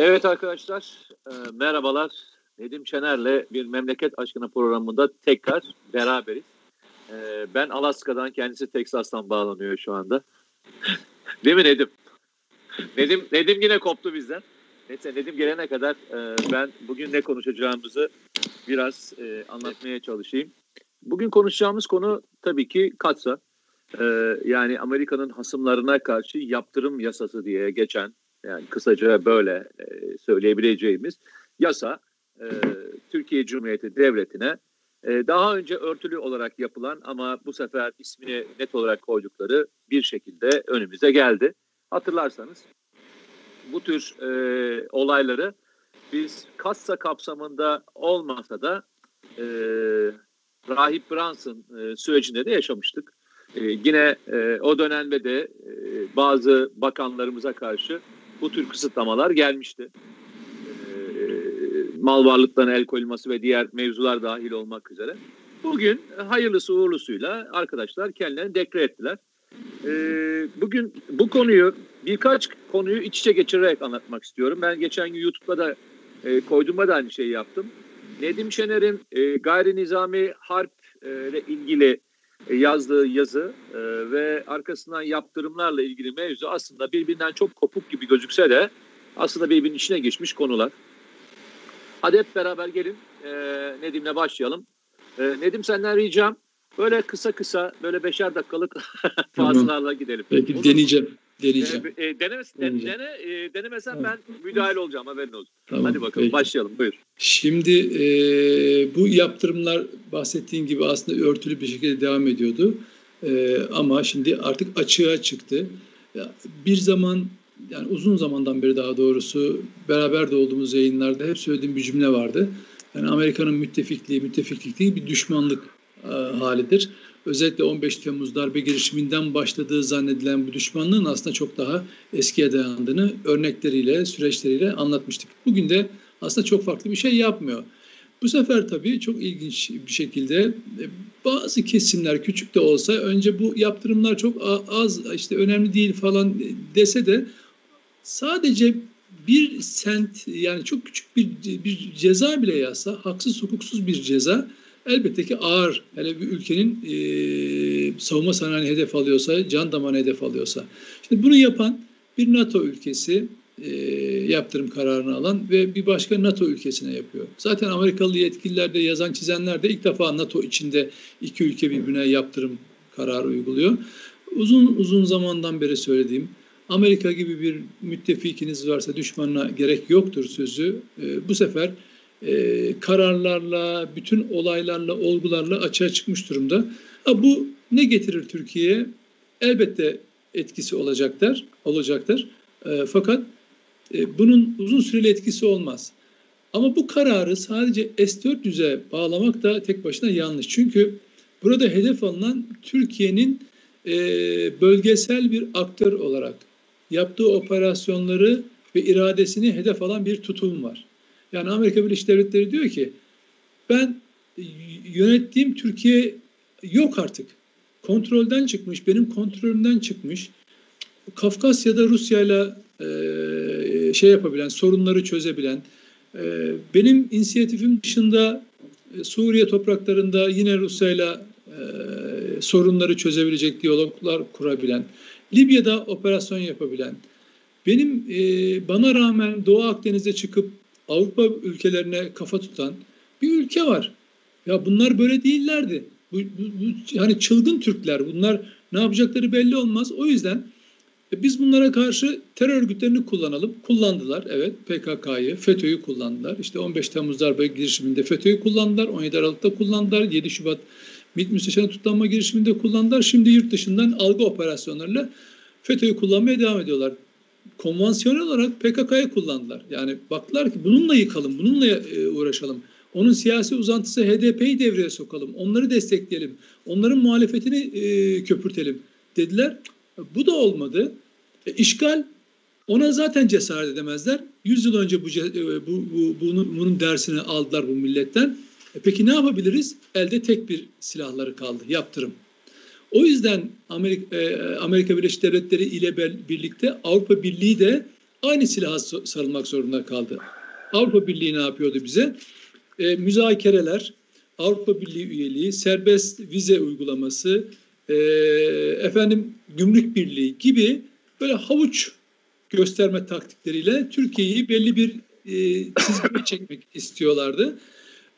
Evet arkadaşlar, e, merhabalar. Nedim Şener'le bir memleket aşkına programında tekrar beraberiz. E, ben Alaska'dan, kendisi Teksas'tan bağlanıyor şu anda. Değil mi Nedim? Nedim, Nedim yine koptu bizden. Neyse Nedim gelene kadar e, ben bugün ne konuşacağımızı biraz e, anlatmaya çalışayım. Bugün konuşacağımız konu tabii ki katsa. E, yani Amerika'nın hasımlarına karşı yaptırım yasası diye geçen yani kısaca böyle e, söyleyebileceğimiz yasa e, Türkiye Cumhuriyeti Devleti'ne e, daha önce örtülü olarak yapılan ama bu sefer ismini net olarak koydukları bir şekilde önümüze geldi. Hatırlarsanız bu tür e, olayları biz kassa kapsamında olmasa da e, Rahip Brunson e, sürecinde de yaşamıştık. E, yine e, o dönemde de e, bazı bakanlarımıza karşı bu tür kısıtlamalar gelmişti. E, mal varlıklarına el koyulması ve diğer mevzular dahil olmak üzere. Bugün hayırlısı uğurlusuyla arkadaşlar kendilerini dekre ettiler. E, bugün bu konuyu birkaç konuyu iç içe geçirerek anlatmak istiyorum. Ben geçen gün YouTube'da da e, koyduğumda da aynı şeyi yaptım. Nedim Şener'in e, gayri nizami harp e, ile ilgili yazdığı yazı e, ve arkasından yaptırımlarla ilgili mevzu aslında birbirinden çok kopuk gibi gözükse de aslında birbirinin içine geçmiş konular. Hadi hep beraber gelin e, Nedim'le başlayalım. E, Nedim senden ricam böyle kısa kısa böyle beşer dakikalık fazlalarla gidelim. Peki Olur deneyeceğim. Deneyeceğim. E, e, denemez, deneyeceğim. Dene, e, denemesen tamam. ben müdahil olacağım haberin olsun. Tamam, Hadi bakalım peki. başlayalım buyur. Şimdi e, bu yaptırımlar bahsettiğin gibi aslında örtülü bir şekilde devam ediyordu. E, ama şimdi artık açığa çıktı. Bir zaman yani uzun zamandan beri daha doğrusu beraber de olduğumuz yayınlarda hep söylediğim bir cümle vardı. Yani Amerika'nın müttefikliği, müttefikliği bir düşmanlık e, halidir. Özellikle 15 Temmuz darbe girişiminden başladığı zannedilen bu düşmanlığın aslında çok daha eskiye dayandığını örnekleriyle, süreçleriyle anlatmıştık. Bugün de aslında çok farklı bir şey yapmıyor. Bu sefer tabii çok ilginç bir şekilde e, bazı kesimler küçük de olsa önce bu yaptırımlar çok az işte önemli değil falan dese de sadece bir sent yani çok küçük bir, bir ceza bile yazsa haksız hukuksuz bir ceza elbette ki ağır. Hele bir ülkenin e, savunma sanayini hedef alıyorsa, can damarını hedef alıyorsa. Şimdi bunu yapan bir NATO ülkesi e, yaptırım kararını alan ve bir başka NATO ülkesine yapıyor. Zaten Amerikalı yetkililer de yazan çizenler de ilk defa NATO içinde iki ülke birbirine yaptırım kararı uyguluyor. Uzun uzun zamandan beri söylediğim Amerika gibi bir müttefikiniz varsa düşmanına gerek yoktur sözü e, bu sefer e, kararlarla, bütün olaylarla, olgularla açığa çıkmış durumda. Ha, bu ne getirir Türkiye'ye? Elbette etkisi olacaktır, olacaktır. E, fakat e, bunun uzun süreli etkisi olmaz. Ama bu kararı sadece S-400'e bağlamak da tek başına yanlış. Çünkü burada hedef alınan Türkiye'nin e, bölgesel bir aktör olarak yaptığı operasyonları ve iradesini hedef alan bir tutum var. Yani Amerika Birleşik Devletleri diyor ki ben yönettiğim Türkiye yok artık. Kontrolden çıkmış, benim kontrolümden çıkmış. Kafkasya'da Rusya ile şey yapabilen, sorunları çözebilen, e, benim inisiyatifim dışında e, Suriye topraklarında yine Rusya ile sorunları çözebilecek diyaloglar kurabilen, Libya'da operasyon yapabilen, benim e, bana rağmen Doğu Akdeniz'e çıkıp Avrupa ülkelerine kafa tutan bir ülke var. Ya bunlar böyle değillerdi. Bu, bu, bu hani çılgın Türkler. Bunlar ne yapacakları belli olmaz. O yüzden e, biz bunlara karşı terör örgütlerini kullanalım. Kullandılar evet PKK'yı, FETÖ'yü kullandılar. İşte 15 Temmuz darbe girişiminde FETÖ'yü kullandılar. 17 Aralık'ta kullandılar. 7 Şubat MİT müsteşarı tutanma girişiminde kullandılar. Şimdi yurt dışından algı operasyonlarıyla FETÖ'yü kullanmaya devam ediyorlar konvansiyonel olarak PKK'yı kullandılar. Yani baktılar ki bununla yıkalım, bununla e, uğraşalım. Onun siyasi uzantısı HDP'yi devreye sokalım, onları destekleyelim, onların muhalefetini e, köpürtelim dediler. Bu da olmadı. E, işgal ona zaten cesaret edemezler. Yüz yıl önce bu, e, bu, bu bunun, bunun dersini aldılar bu milletten. E peki ne yapabiliriz? Elde tek bir silahları kaldı, yaptırım. O yüzden Amerika, e, Amerika Birleşik Devletleri ile birlikte Avrupa Birliği de aynı silaha sarılmak zorunda kaldı. Avrupa Birliği ne yapıyordu bize? E, müzakereler, Avrupa Birliği üyeliği, serbest vize uygulaması, e, efendim gümrük birliği gibi böyle havuç gösterme taktikleriyle Türkiye'yi belli bir e, çizgiye çekmek istiyorlardı.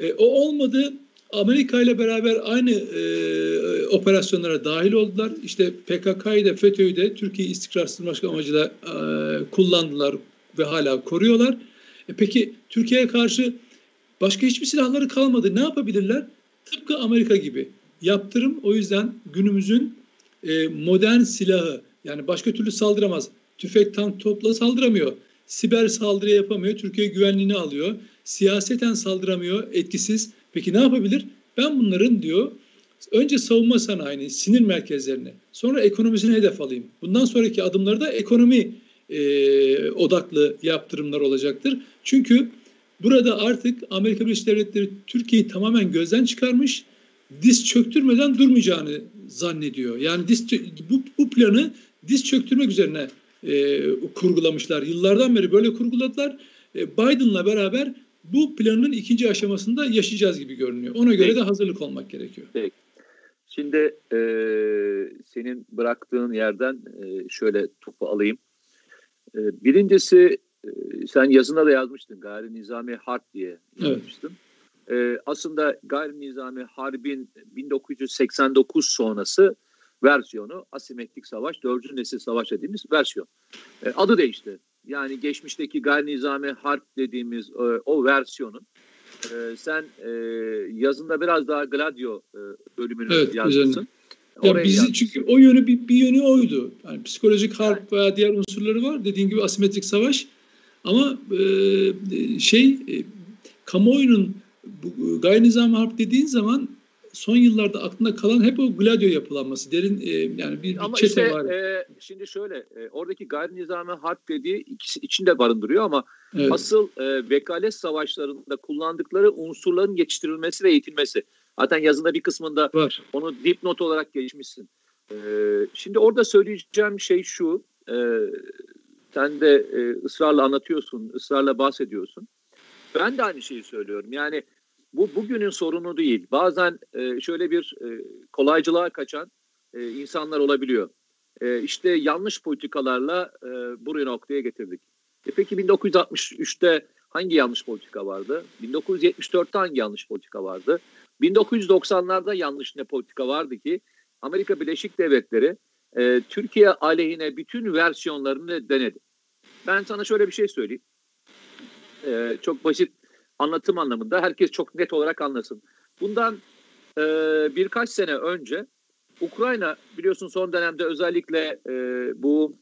E, o olmadı. Amerika ile beraber aynı e, operasyonlara dahil oldular. İşte PKK'yı da FETÖ'yü de Türkiye istikrarsızlaştırmak amacıyla e, kullandılar ve hala koruyorlar. E, peki Türkiye'ye karşı başka hiçbir silahları kalmadı. Ne yapabilirler? Tıpkı Amerika gibi. Yaptırım o yüzden günümüzün e, modern silahı yani başka türlü saldıramaz. Tüfek, tank, topla saldıramıyor. Siber saldırı yapamıyor. Türkiye güvenliğini alıyor. Siyaseten saldıramıyor. Etkisiz. Peki ne yapabilir? Ben bunların diyor önce savunma sanayini, sinir merkezlerini, sonra ekonomisine hedef alayım. Bundan sonraki adımları da ekonomi e, odaklı yaptırımlar olacaktır. Çünkü burada artık Amerika Birleşik Devletleri Türkiye'yi tamamen gözden çıkarmış, diz çöktürmeden durmayacağını zannediyor. Yani diz, bu, bu planı diz çöktürmek üzerine e, kurgulamışlar. Yıllardan beri böyle kurguladılar. E, Biden'la beraber bu planın ikinci aşamasında yaşayacağız gibi görünüyor. Ona göre de hazırlık olmak gerekiyor. Peki. Şimdi e, senin bıraktığın yerden e, şöyle topu alayım. E, birincisi e, sen yazına da yazmıştın gayri nizami harp diye yazmıştın. Evet. E, aslında gayri nizami harbin 1989 sonrası versiyonu asimetrik savaş, dördüncü nesil savaş dediğimiz versiyon. E, adı değişti. Yani geçmişteki gayri nizami harp dediğimiz e, o versiyonun e, sen e, yazında biraz daha Gladio e, bölümünü evet, yazmışsın. Ya bizi yazmışsın. çünkü o yönü bir, bir yönü oydu. Yani psikolojik harp veya diğer unsurları var. Dediğin gibi asimetrik savaş. Ama e, şey e, kamuoyunun bu, gayri nizami harp dediğin zaman son yıllarda aklında kalan hep o Gladio yapılanması. Derin e, yani bir, ama çete işte, var. E, şimdi şöyle e, oradaki gayri nizami harp dediği ikisi içinde barındırıyor ama evet. asıl e, vekalet savaşlarında kullandıkları unsurların yetiştirilmesi ve eğitilmesi. Zaten yazında bir kısmında var. onu dipnot olarak geçmişsin. E, şimdi orada söyleyeceğim şey şu. E, sen de e, ısrarla anlatıyorsun, ısrarla bahsediyorsun. Ben de aynı şeyi söylüyorum. Yani bu bugünün sorunu değil. Bazen e, şöyle bir e, kolaycılığa kaçan e, insanlar olabiliyor. E, işte yanlış politikalarla e, buraya noktaya getirdik. E peki 1963'te hangi yanlış politika vardı? 1974'te hangi yanlış politika vardı? 1990'larda yanlış ne politika vardı ki Amerika Birleşik Devletleri e, Türkiye aleyhine bütün versiyonlarını denedi. Ben sana şöyle bir şey söyleyeyim. E, çok basit anlatım anlamında herkes çok net olarak anlasın. Bundan e, birkaç sene önce Ukrayna biliyorsun son dönemde özellikle e, bu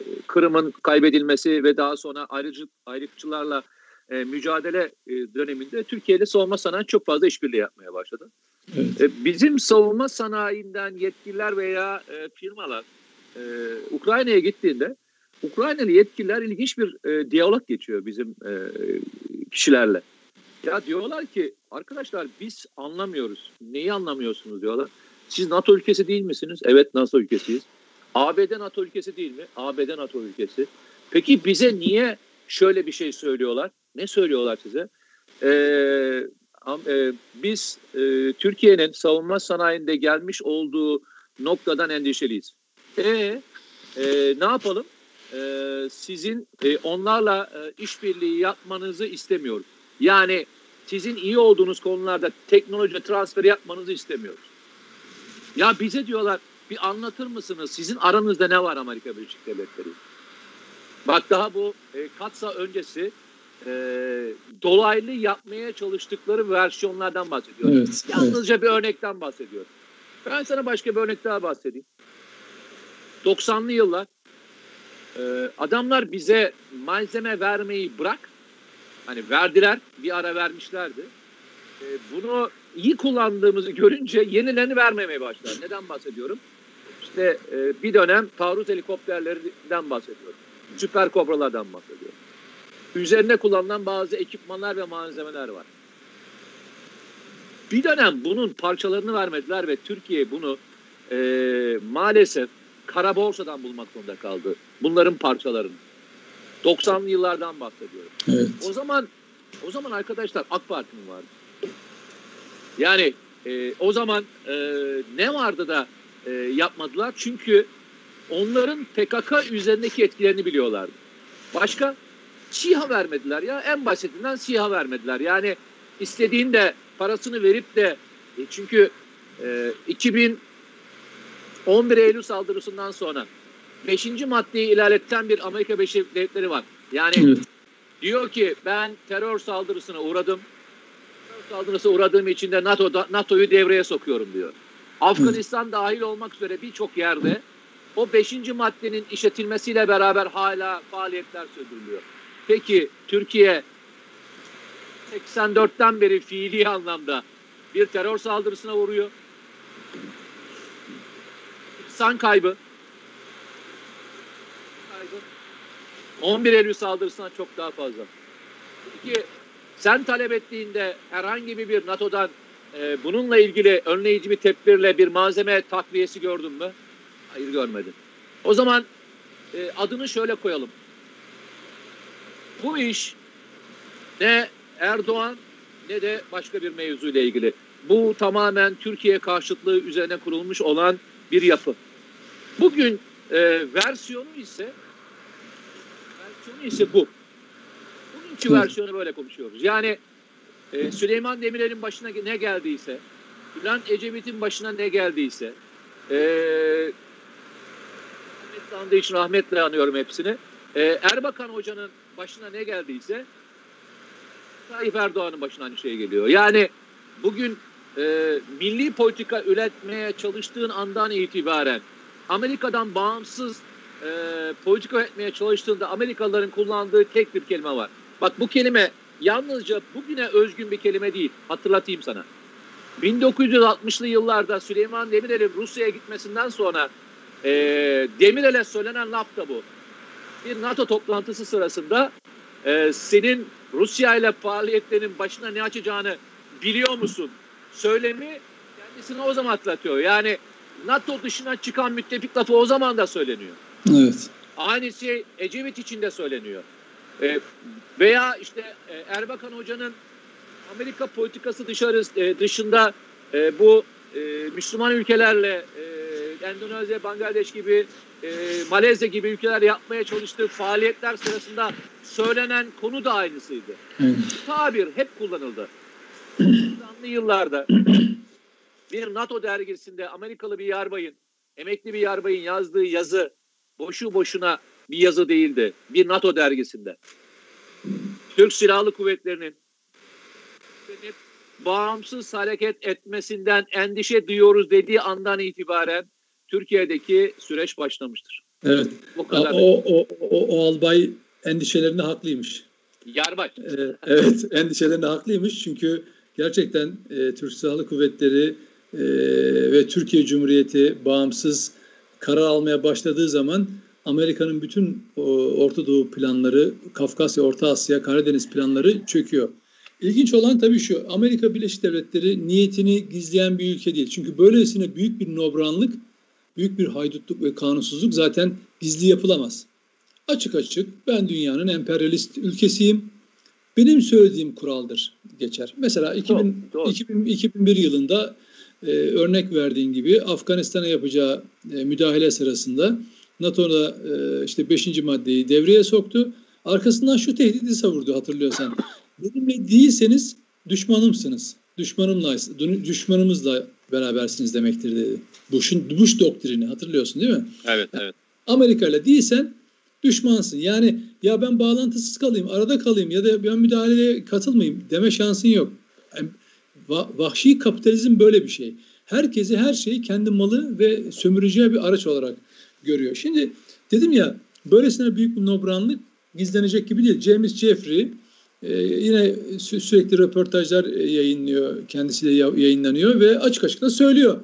e, Kırım'ın kaybedilmesi ve daha sonra ayrıcı, ayrıkçılarla e, mücadele e, döneminde Türkiye'de savunma sanayi çok fazla işbirliği yapmaya başladı. Evet. E, bizim savunma sanayinden yetkililer veya e, firmalar e, Ukrayna'ya gittiğinde Ukraynalı yetkililer ilginç bir e, diyalog geçiyor bizim e, kişilerle. Ya diyorlar ki arkadaşlar biz anlamıyoruz. Neyi anlamıyorsunuz diyorlar. Siz NATO ülkesi değil misiniz? Evet NATO ülkesiyiz. ABD NATO ülkesi değil mi? ABD NATO ülkesi. Peki bize niye şöyle bir şey söylüyorlar? Ne söylüyorlar size? Ee, e, biz e, Türkiye'nin savunma sanayinde gelmiş olduğu noktadan endişeliyiz. E, e ne yapalım? E, sizin e, onlarla e, işbirliği yapmanızı istemiyoruz. Yani sizin iyi olduğunuz konularda teknoloji transferi yapmanızı istemiyoruz. Ya bize diyorlar bir anlatır mısınız sizin aranızda ne var Amerika Birleşik Devletleri? Bak daha bu e, Katsa öncesi e, dolaylı yapmaya çalıştıkları versiyonlardan bahsediyorum. Evet, Yalnızca evet. bir örnekten bahsediyorum. Ben sana başka bir örnek daha bahsedeyim. 90'lı yıllar ee, adamlar bize malzeme vermeyi bırak. Hani verdiler, bir ara vermişlerdi. Ee, bunu iyi kullandığımızı görünce yenilerini vermemeye başlar. Neden bahsediyorum? İşte e, bir dönem taarruz helikopterlerinden bahsediyorum. Süper kobralardan bahsediyorum. Üzerine kullanılan bazı ekipmanlar ve malzemeler var. Bir dönem bunun parçalarını vermediler ve Türkiye bunu e, maalesef kara borsadan bulmak zorunda kaldı. Bunların parçalarını. 90'lı yıllardan bahsediyorum. Evet. O zaman o zaman arkadaşlar AK Parti mi vardı? Yani e, o zaman e, ne vardı da e, yapmadılar? Çünkü onların PKK üzerindeki etkilerini biliyorlardı. Başka SİHA vermediler ya. En basitinden SİHA vermediler. Yani istediğinde parasını verip de e, çünkü e, 2011 Eylül saldırısından sonra 5. maddeyi ilerletten bir Amerika Birleşik Devletleri var. Yani Evet. diyor ki ben terör saldırısına uğradım. Terör saldırısına uğradığım için de NATO NATO'yu devreye sokuyorum diyor. Afganistan dahil olmak üzere birçok yerde o 5. maddenin işletilmesiyle beraber hala faaliyetler sürdürülüyor. Peki Türkiye 84'ten beri fiili anlamda bir terör saldırısına uğruyor. Kaybı. kaybı. 11 Eylül saldırısından çok daha fazla. Peki sen talep ettiğinde herhangi bir NATO'dan e, bununla ilgili önleyici bir tedbirle bir malzeme takviyesi gördün mü? Hayır görmedim. O zaman e, adını şöyle koyalım. Bu iş ne Erdoğan ne de başka bir mevzuyla ilgili. Bu tamamen Türkiye karşıtlığı üzerine kurulmuş olan bir yapı. Bugün e, versiyonu ise versiyonu ise bu. Bugünkü versiyonu böyle konuşuyoruz. Yani e, Süleyman Demirel'in başına ne geldiyse, Bülent Ecevit'in başına ne geldiyse, e, rahmetli andığı için rahmetle anıyorum hepsini. E, Erbakan Hoca'nın başına ne geldiyse Tayyip Erdoğan'ın başına aynı şey geliyor. Yani bugün e, milli politika üretmeye çalıştığın andan itibaren Amerika'dan bağımsız e, politika üretmeye çalıştığında Amerikalıların kullandığı tek bir kelime var. Bak bu kelime yalnızca bugüne özgün bir kelime değil. Hatırlatayım sana. 1960'lı yıllarda Süleyman Demirel'in Rusya'ya gitmesinden sonra e, Demirel'e söylenen laf da bu. Bir NATO toplantısı sırasında e, senin Rusya ile faaliyetlerin başına ne açacağını biliyor musun? Söylemi kendisine o zaman hatırlatıyor. Yani NATO dışına çıkan müttefik lafı o zaman da söyleniyor. Evet. Aynı şey Ecevit için de söyleniyor. E, veya işte e, Erbakan Hoca'nın Amerika politikası dışarı e, dışında e, bu e, Müslüman ülkelerle e, Endonezya, Bangladeş gibi e, Malezya gibi ülkeler yapmaya çalıştığı faaliyetler sırasında söylenen konu da aynısıydı. evet. Tabir hep kullanıldı. 90'lı yıllarda bir NATO dergisinde Amerikalı bir yarbayın, emekli bir yarbayın yazdığı yazı boşu boşuna bir yazı değildi. Bir NATO dergisinde. Türk Silahlı Kuvvetleri'nin bağımsız hareket etmesinden endişe duyuyoruz dediği andan itibaren Türkiye'deki süreç başlamıştır. Evet. O, kadar. o, o, o albay endişelerinde haklıymış. Yarbay. Ee, evet, endişelerinde haklıymış çünkü gerçekten e, Türk Silahlı Kuvvetleri e, ve Türkiye Cumhuriyeti bağımsız karar almaya başladığı zaman Amerika'nın bütün Orta Doğu planları, Kafkasya, Orta Asya, Karadeniz planları çöküyor. İlginç olan tabii şu, Amerika Birleşik Devletleri niyetini gizleyen bir ülke değil. Çünkü böylesine büyük bir nobranlık, büyük bir haydutluk ve kanunsuzluk zaten gizli yapılamaz. Açık açık ben dünyanın emperyalist ülkesiyim. Benim söylediğim kuraldır geçer. Mesela 2000, Doğru, doğru. 2000 2001 yılında e, örnek verdiğin gibi Afganistan'a yapacağı e, müdahale sırasında NATO'da e, işte 5. maddeyi devreye soktu. Arkasından şu tehdidi savurdu hatırlıyorsan. Benimle değilseniz düşmanımsınız. Düşmanımla, düşmanımızla berabersiniz demektir dedi. Bush'un Bush doktrini hatırlıyorsun değil mi? Evet, evet. Amerika ile değilsen düşmansın. Yani ya ben bağlantısız kalayım, arada kalayım ya da ben müdahaleye katılmayayım deme şansın yok. Yani vahşi kapitalizm böyle bir şey. Herkesi her şeyi kendi malı ve sömüreceği bir araç olarak görüyor. Şimdi dedim ya böylesine büyük bir nobranlık gizlenecek gibi değil. James Jeffrey e, yine sü- sürekli röportajlar e, yayınlıyor, kendisiyle ya- yayınlanıyor ve açık açık da söylüyor.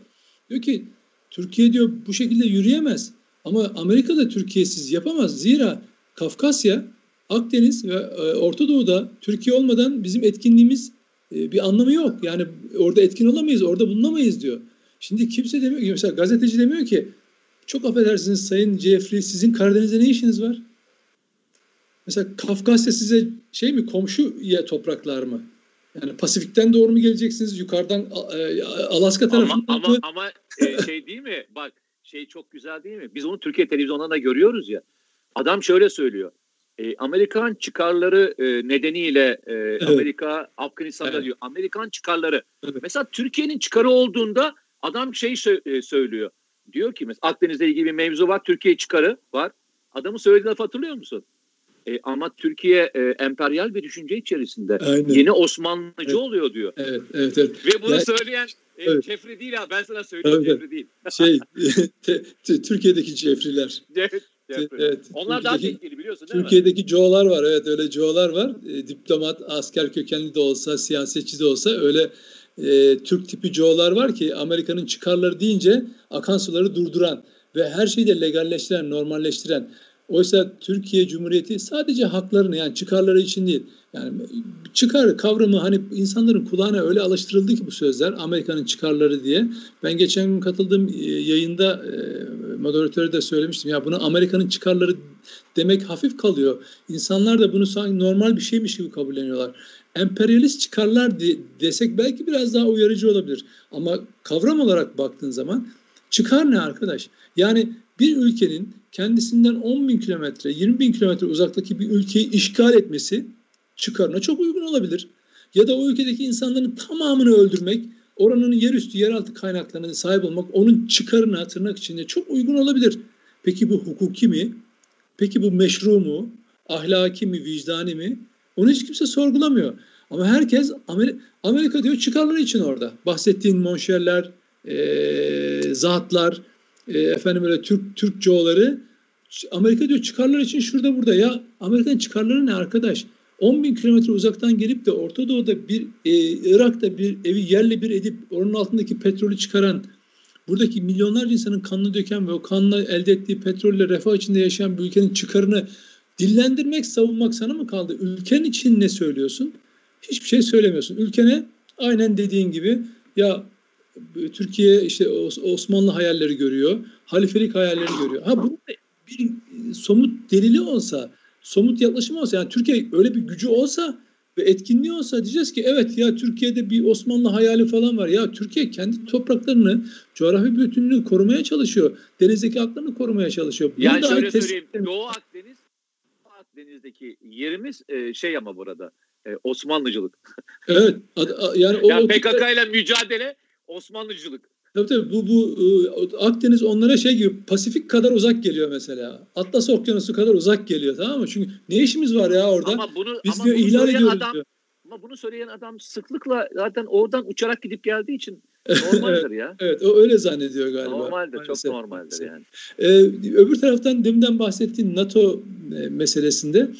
Diyor ki Türkiye diyor bu şekilde yürüyemez. Ama Amerika da Türkiye'siz yapamaz. Zira Kafkasya, Akdeniz ve e, Orta Doğu'da Türkiye olmadan bizim etkinliğimiz e, bir anlamı yok. Yani orada etkin olamayız, orada bulunamayız diyor. Şimdi kimse demiyor ki, mesela gazeteci demiyor ki çok affedersiniz Sayın Jeffrey sizin Karadeniz'de ne işiniz var? Mesela Kafkasya size şey mi komşu ya topraklar mı? Yani Pasifik'ten doğru mu geleceksiniz? Yukarıdan e, Alaska tarafından ama, ama, ama e, şey değil mi? Bak şey çok güzel değil mi? Biz onu Türkiye televizyonlarında da görüyoruz ya. Adam şöyle söylüyor. E, Amerikan çıkarları e, nedeniyle e, evet. Amerika Afganistan'da evet. diyor. Amerikan çıkarları. Evet. Mesela Türkiye'nin çıkarı olduğunda adam şey sö- e, söylüyor. Diyor ki mesela Akdeniz'le ilgili bir mevzu var. Türkiye çıkarı var. Adamın söylediği lafı hatırlıyor musun? E, ama Türkiye e, emperyal bir düşünce içerisinde. Aynen. Yeni Osmanlıcı evet. oluyor diyor. Evet, evet, evet. Ve bunu yani, söyleyen e, evet. Cefri değil ha. Ben sana söyleyeyim evet. Cefri değil. Şey, te, te, Türkiye'deki Cefriler. Evet. Evet. Onlar daha tehlikeli biliyorsun değil Türkiye'deki mi? Joe'lar var. Evet öyle Joe'lar var. E, diplomat, asker kökenli de olsa, siyasetçi de olsa öyle e, Türk tipi Joe'lar var ki Amerika'nın çıkarları deyince akan suları durduran ve her şeyi de legalleştiren, normalleştiren. Oysa Türkiye Cumhuriyeti sadece haklarını yani çıkarları için değil. Yani çıkar kavramı hani insanların kulağına öyle alıştırıldı ki bu sözler Amerika'nın çıkarları diye. Ben geçen gün katıldığım e, yayında e, moderatöre de söylemiştim. Ya bunu Amerika'nın çıkarları demek hafif kalıyor. İnsanlar da bunu sanki normal bir şeymiş gibi kabulleniyorlar. Emperyalist çıkarlar de, desek belki biraz daha uyarıcı olabilir. Ama kavram olarak baktığın zaman çıkar ne arkadaş? Yani bir ülkenin kendisinden 10 bin kilometre, 20 bin kilometre uzaktaki bir ülkeyi işgal etmesi çıkarına çok uygun olabilir. Ya da o ülkedeki insanların tamamını öldürmek, oranın yerüstü, yeraltı kaynaklarına sahip olmak onun çıkarına tırnak içinde çok uygun olabilir. Peki bu hukuki mi? Peki bu meşru mu? Ahlaki mi, vicdani mi? Onu hiç kimse sorgulamıyor. Ama herkes Amerika, Amerika diyor çıkarları için orada. Bahsettiğin monşerler, e, zatlar, e, efendim öyle Türk Türk Joe'ları Amerika diyor çıkarlar için şurada burada. Ya Amerika'nın çıkarları ne arkadaş? 10 bin kilometre uzaktan gelip de Orta Doğu'da bir e, Irak'ta bir evi yerle bir edip onun altındaki petrolü çıkaran buradaki milyonlarca insanın kanını döken ve o kanla elde ettiği petrolle refah içinde yaşayan bir ülkenin çıkarını dillendirmek, savunmak sana mı kaldı? Ülkenin için ne söylüyorsun? Hiçbir şey söylemiyorsun. Ülkene aynen dediğin gibi ya Türkiye işte Osmanlı hayalleri görüyor, halifelik hayalleri görüyor. Ha bunun bir somut delili olsa, somut yaklaşımı olsa yani Türkiye öyle bir gücü olsa ve etkinliği olsa diyeceğiz ki evet ya Türkiye'de bir Osmanlı hayali falan var. Ya Türkiye kendi topraklarını, coğrafi bütünlüğünü korumaya çalışıyor. Denizdeki haklarını korumaya çalışıyor. Bunu yani şöyle söyleyeyim. Doğu Akdeniz, Doğu Akdeniz'deki yerimiz e, şey ama burada e, Osmanlıcılık. Evet. yani o, yani PKK ile mücadele Osmanlıcılık. Tabii tabii bu, bu e, Akdeniz onlara şey gibi Pasifik kadar uzak geliyor mesela. Atlas Okyanusu kadar uzak geliyor tamam mı? Çünkü ne işimiz var ya orada? Ama bunu, Biz ama diyor, bunu ihlal ediyoruz adam, diyor. Ama bunu söyleyen adam sıklıkla zaten oradan uçarak gidip geldiği için normaldir ya. evet o öyle zannediyor galiba. Normaldir maalesef. çok normaldir yani. Ee, öbür taraftan deminden bahsettiğin NATO e, meselesinde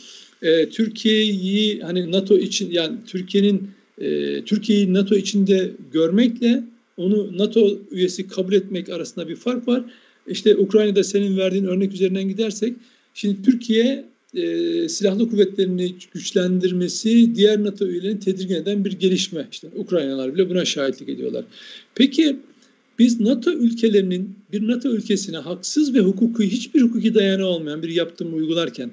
e, Türkiye'yi hani NATO için yani Türkiye'nin e, Türkiye'yi NATO içinde görmekle onu NATO üyesi kabul etmek arasında bir fark var. İşte Ukrayna'da senin verdiğin örnek üzerinden gidersek, şimdi Türkiye e, silahlı kuvvetlerini güçlendirmesi diğer NATO üyelerini tedirgin eden bir gelişme. İşte Ukraynalar bile buna şahitlik ediyorlar. Peki biz NATO ülkelerinin bir NATO ülkesine haksız ve hukuki hiçbir hukuki dayanağı olmayan bir yaptırımı uygularken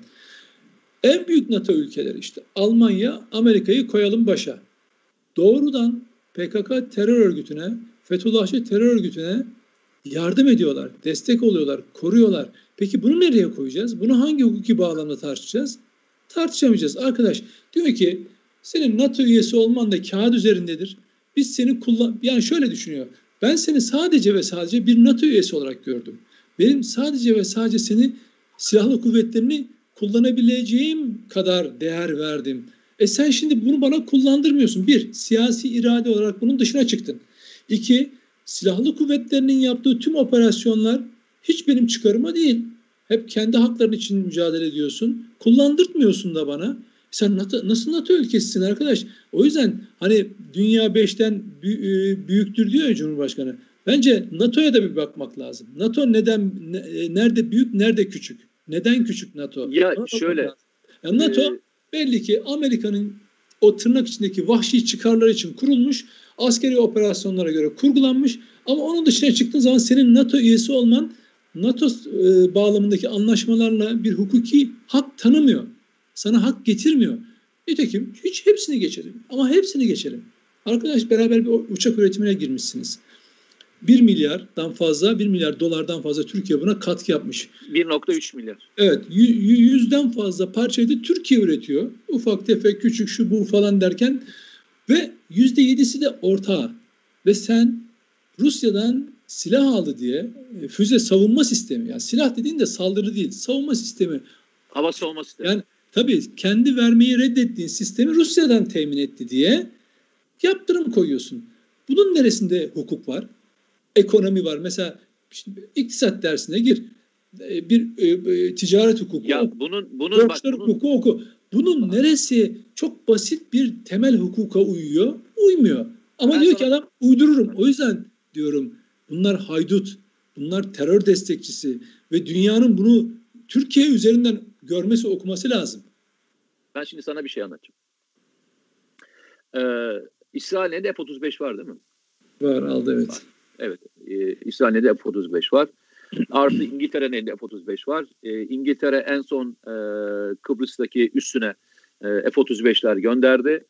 en büyük NATO ülkeleri işte Almanya, Amerika'yı koyalım başa. Doğrudan PKK terör örgütüne Fethullahçı terör örgütüne yardım ediyorlar, destek oluyorlar, koruyorlar. Peki bunu nereye koyacağız? Bunu hangi hukuki bağlamda tartışacağız? Tartışamayacağız. Arkadaş diyor ki senin NATO üyesi olman da kağıt üzerindedir. Biz seni kullan... Yani şöyle düşünüyor. Ben seni sadece ve sadece bir NATO üyesi olarak gördüm. Benim sadece ve sadece seni silahlı kuvvetlerini kullanabileceğim kadar değer verdim. E sen şimdi bunu bana kullandırmıyorsun. Bir, siyasi irade olarak bunun dışına çıktın. İki, silahlı kuvvetlerinin yaptığı tüm operasyonlar hiç benim çıkarıma değil. Hep kendi hakların için mücadele ediyorsun. Kullandırtmıyorsun da bana. Sen NATO, nasıl NATO ülkesisin arkadaş? O yüzden hani dünya beşten e, büyüktür diyor ya Cumhurbaşkanı. Bence NATO'ya da bir bakmak lazım. NATO neden e, nerede büyük, nerede küçük? Neden küçük NATO? Ya Ona şöyle. Yani NATO e, belli ki Amerika'nın o tırnak içindeki vahşi çıkarlar için kurulmuş askeri operasyonlara göre kurgulanmış ama onun dışına çıktığın zaman senin NATO üyesi olman NATO e, bağlamındaki anlaşmalarla bir hukuki hak tanımıyor. sana hak getirmiyor. Nitekim hiç hepsini geçelim ama hepsini geçelim. Arkadaş beraber bir uçak üretimine girmişsiniz. 1 milyardan fazla, 1 milyar dolardan fazla Türkiye buna katkı yapmış. 1.3 milyar. Evet, yüzden fazla parçayı da Türkiye üretiyor. Ufak tefek, küçük şu bu falan derken ve yüzde yedisi de ortağı. Ve sen Rusya'dan silah aldı diye e, füze savunma sistemi yani silah dediğin de saldırı değil savunma sistemi. Hava savunma sistemi. Yani tabii kendi vermeyi reddettiğin sistemi Rusya'dan temin etti diye yaptırım koyuyorsun. Bunun neresinde hukuk var? Ekonomi var. Mesela şimdi iktisat dersine gir. E, bir e, e, ticaret hukuku ya oku. bunun bunun bak, bunun, hukuku oku. Bunun neresi çok basit bir temel hukuka uyuyor? Uymuyor. Ama ben diyor sana... ki adam uydururum. O yüzden diyorum bunlar haydut, bunlar terör destekçisi ve dünyanın bunu Türkiye üzerinden görmesi, okuması lazım. Ben şimdi sana bir şey anlatacağım. Ee, İsrail'de F-35 var değil mi? Var, aldı evet. Var. Evet, e, İsrail'de F-35 var. Artı İngiltere'nin F-35 var. E, İngiltere en son e, Kıbrıs'taki üstüne e, F-35'ler gönderdi.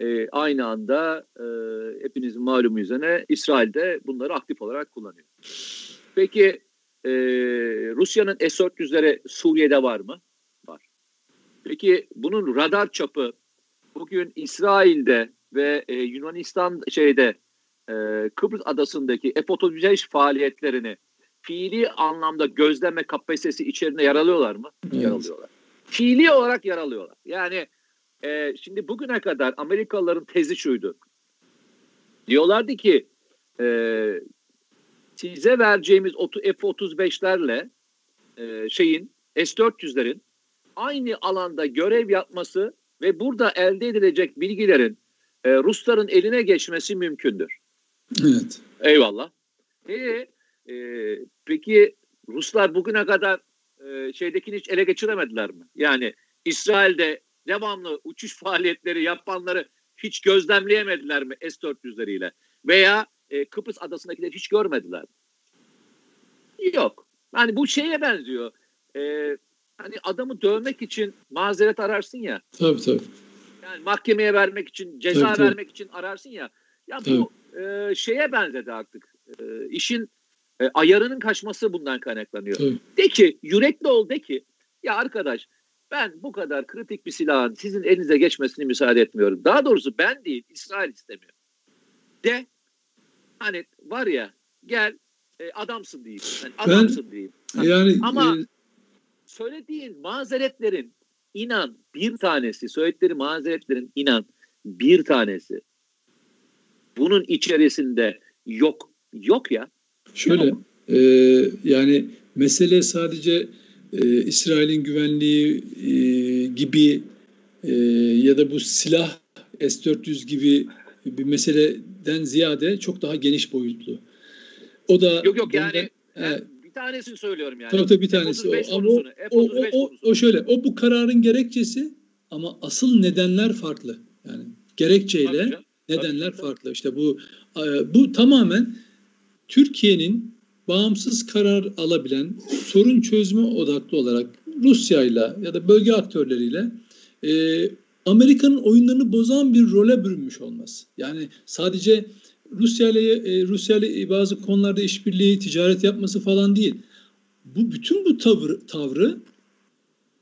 E, aynı anda e, hepinizin malumu üzerine İsrail'de bunları aktif olarak kullanıyor. Peki e, Rusya'nın S-400'leri Suriye'de var mı? Var. Peki bunun radar çapı bugün İsrail'de ve e, Yunanistan şeyde e, Kıbrıs adasındaki F-35 faaliyetlerini fiili anlamda gözleme kapasitesi içerisinde yer alıyorlar mı? Evet. Yer alıyorlar. Fiili olarak yer alıyorlar. Yani e, şimdi bugüne kadar Amerikalıların tezi şuydu. Diyorlardı ki e, size vereceğimiz F-35'lerle e, şeyin S-400'lerin aynı alanda görev yapması ve burada elde edilecek bilgilerin e, Rusların eline geçmesi mümkündür. Evet. Eyvallah. E, e, peki Ruslar bugüne kadar e, şeydekini hiç ele geçiremediler mi? Yani İsrail'de devamlı uçuş faaliyetleri yapanları hiç gözlemleyemediler mi S-400'leriyle? Veya e, Kıbrıs adasındakileri hiç görmediler mi? Yok. Yani bu şeye benziyor. E, hani adamı dövmek için mazeret ararsın ya. Tabii tabii. Yani mahkemeye vermek için, ceza tabii, vermek tabii. için ararsın ya. Ya bu e, şeye benzedi artık. E, işin e, ayarının kaçması bundan kaynaklanıyor. Tabii. De ki yürekli ol de ki ya arkadaş ben bu kadar kritik bir silahın sizin elinize geçmesini müsaade etmiyorum. Daha doğrusu ben değil İsrail istemiyor. De hani var ya gel e, adamsın diyeyim. Yani adamsın ben, diyeyim. Yani, Ama e, söylediğin mazeretlerin inan bir tanesi söyledikleri mazeretlerin inan bir tanesi bunun içerisinde yok. Yok ya. Şöyle e, yani mesele sadece e, İsrail'in güvenliği e, gibi e, ya da bu silah S-400 gibi bir meseleden ziyade çok daha geniş boyutlu. O da yok yok yani, yani bir tanesini söylüyorum yani. Tabii tabii bir tanesi o. Ama o, o, o, o şöyle o bu kararın gerekçesi ama asıl nedenler farklı. Yani gerekçeyle nedenler tabii, farklı. İşte bu e, bu tamamen Türkiye'nin bağımsız karar alabilen, sorun çözme odaklı olarak Rusya ile ya da bölge aktörleriyle e, Amerika'nın oyunlarını bozan bir role bürünmüş olması. Yani sadece Rusya ile e, Rusya ile bazı konularda işbirliği, ticaret yapması falan değil. Bu bütün bu tavır, tavrı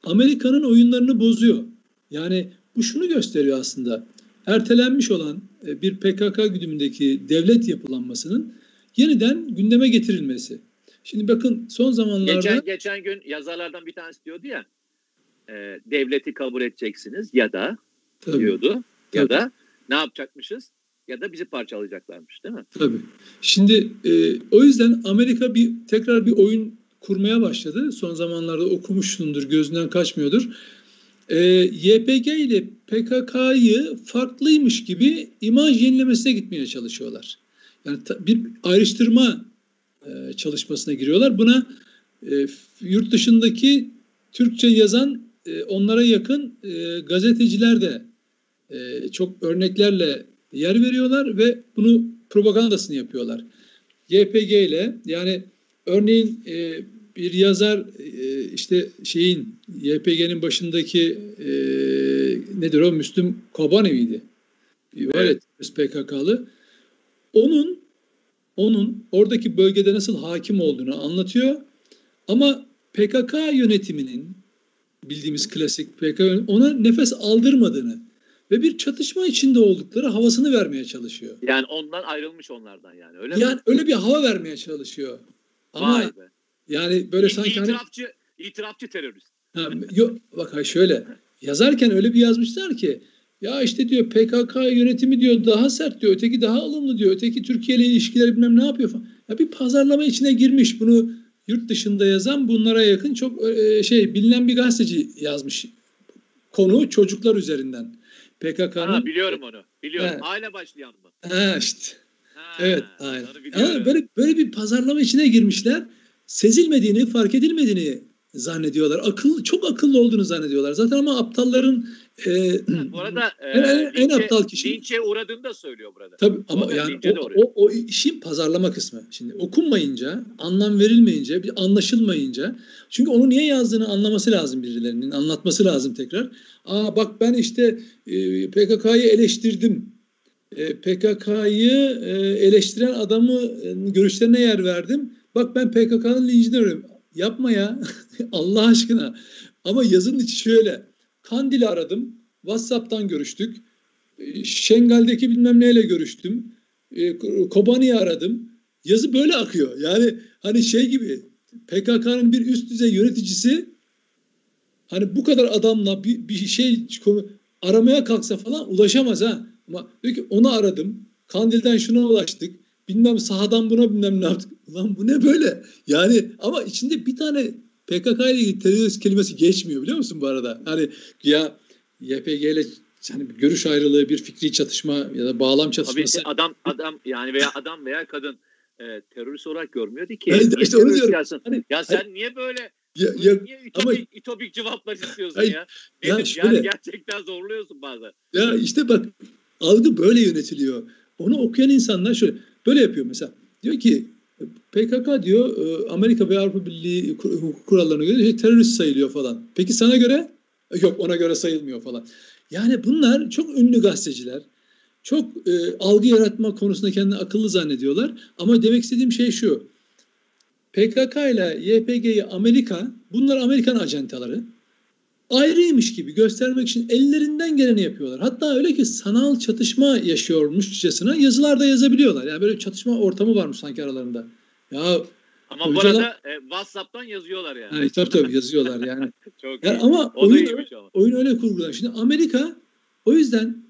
Amerika'nın oyunlarını bozuyor. Yani bu şunu gösteriyor aslında. Ertelenmiş olan e, bir PKK güdümündeki devlet yapılanmasının yeniden gündeme getirilmesi. Şimdi bakın son zamanlarda... Geçen, geçen gün yazarlardan bir tanesi diyordu ya, e, devleti kabul edeceksiniz ya da Tabii. diyordu Tabii. ya da ne yapacakmışız ya da bizi parçalayacaklarmış değil mi? Tabii. Şimdi e, o yüzden Amerika bir tekrar bir oyun kurmaya başladı. Son zamanlarda okumuşsundur, gözünden kaçmıyordur. E, YPG ile PKK'yı farklıymış gibi imaj yenilemesine gitmeye çalışıyorlar. Yani bir ayrıştırma e, çalışmasına giriyorlar. Buna e, yurt dışındaki Türkçe yazan e, onlara yakın e, gazeteciler de e, çok örneklerle yer veriyorlar ve bunu propagandasını yapıyorlar. YPG ile yani örneğin e, bir yazar e, işte şeyin YPG'nin başındaki e, nedir o Müslüm Kobanevi'ydi. Var evet. PKK'lı. Onun onun oradaki bölgede nasıl hakim olduğunu anlatıyor. Ama PKK yönetiminin bildiğimiz klasik PKK ona nefes aldırmadığını ve bir çatışma içinde oldukları havasını vermeye çalışıyor. Yani ondan ayrılmış onlardan yani öyle yani mi? öyle bir hava vermeye çalışıyor. Ama Vay be. yani böyle sanki itirafçı, hani, itirafçı terörist. Ha, yok bak şöyle yazarken öyle bir yazmışlar ki ya işte diyor PKK yönetimi diyor daha sert diyor. Öteki daha alımlı diyor. Öteki Türkiye ile ilişkiler bilmem ne yapıyor falan. Ya bir pazarlama içine girmiş. Bunu yurt dışında yazan bunlara yakın çok e, şey bilinen bir gazeteci yazmış. Konu çocuklar üzerinden. PKK'nın biliyorum onu. Biliyorum. He. Aile başlayan mı? Ha işte. Ha, evet, aynen. Ama böyle böyle bir pazarlama içine girmişler. Sezilmediğini, fark edilmediğini zannediyorlar. Akıl çok akıllı olduğunu zannediyorlar. Zaten ama aptalların e, Bu arada e, en, en, linçe, en aptal kişi linçe uğradığını da söylüyor burada. Tabii ama yani o, o, o işin pazarlama kısmı. Şimdi okunmayınca, anlam verilmeyince, bir anlaşılmayınca çünkü onu niye yazdığını anlaması lazım birilerinin, anlatması lazım tekrar. Aa bak ben işte e, PKK'yı eleştirdim. E, PKK'yı e, eleştiren adamı e, görüşlerine yer verdim. Bak ben PKK'nın lincini. Yapma ya. Allah aşkına. Ama yazının içi şöyle. Kandil'i aradım. WhatsApp'tan görüştük. Ee, Şengal'deki bilmem neyle görüştüm. Ee, Kobani'yi aradım. Yazı böyle akıyor. Yani hani şey gibi PKK'nın bir üst düzey yöneticisi hani bu kadar adamla bir, bir şey aramaya kalksa falan ulaşamaz ha. Ama diyor ki onu aradım. Kandil'den şuna ulaştık. Bilmem sahadan buna bilmem ne yaptık. Ulan bu ne böyle? Yani ama içinde bir tane PKK ile ilgili terörist kelimesi geçmiyor biliyor musun bu arada? Hani ya YPG ile hani bir görüş ayrılığı, bir fikri çatışma ya da bağlam çatışması. Tabii adam adam yani veya adam veya kadın e, terörist olarak görmüyordu ki. Evet, işte onu diyorum. Hani, ya sen hani, niye böyle ya, ya, niye ütopik, ama, ütopik cevaplar istiyorsun hayır, ya? Nedir? Ya şöyle, yani gerçekten zorluyorsun bazen. Ya işte bak algı böyle yönetiliyor. Onu okuyan insanlar şöyle böyle yapıyor mesela. Diyor ki PKK diyor e, Amerika ve Avrupa Birliği kurallarına göre şey, terörist sayılıyor falan. Peki sana göre? E, yok ona göre sayılmıyor falan. Yani bunlar çok ünlü gazeteciler. Çok e, algı yaratma konusunda kendini akıllı zannediyorlar. Ama demek istediğim şey şu. PKK ile YPG'yi Amerika, bunlar Amerikan ajantaları ayrıymış gibi göstermek için ellerinden geleni yapıyorlar. Hatta öyle ki sanal çatışma yaşıyormuşçasına yazılarda yazabiliyorlar. Yani böyle çatışma ortamı varmış sanki aralarında. Ya ama bu arada e, WhatsApp'tan yazıyorlar yani. yani tabii tabii yazıyorlar yani. Çok yani ama o oyun, ama. oyun öyle kurgular. Şimdi Amerika o yüzden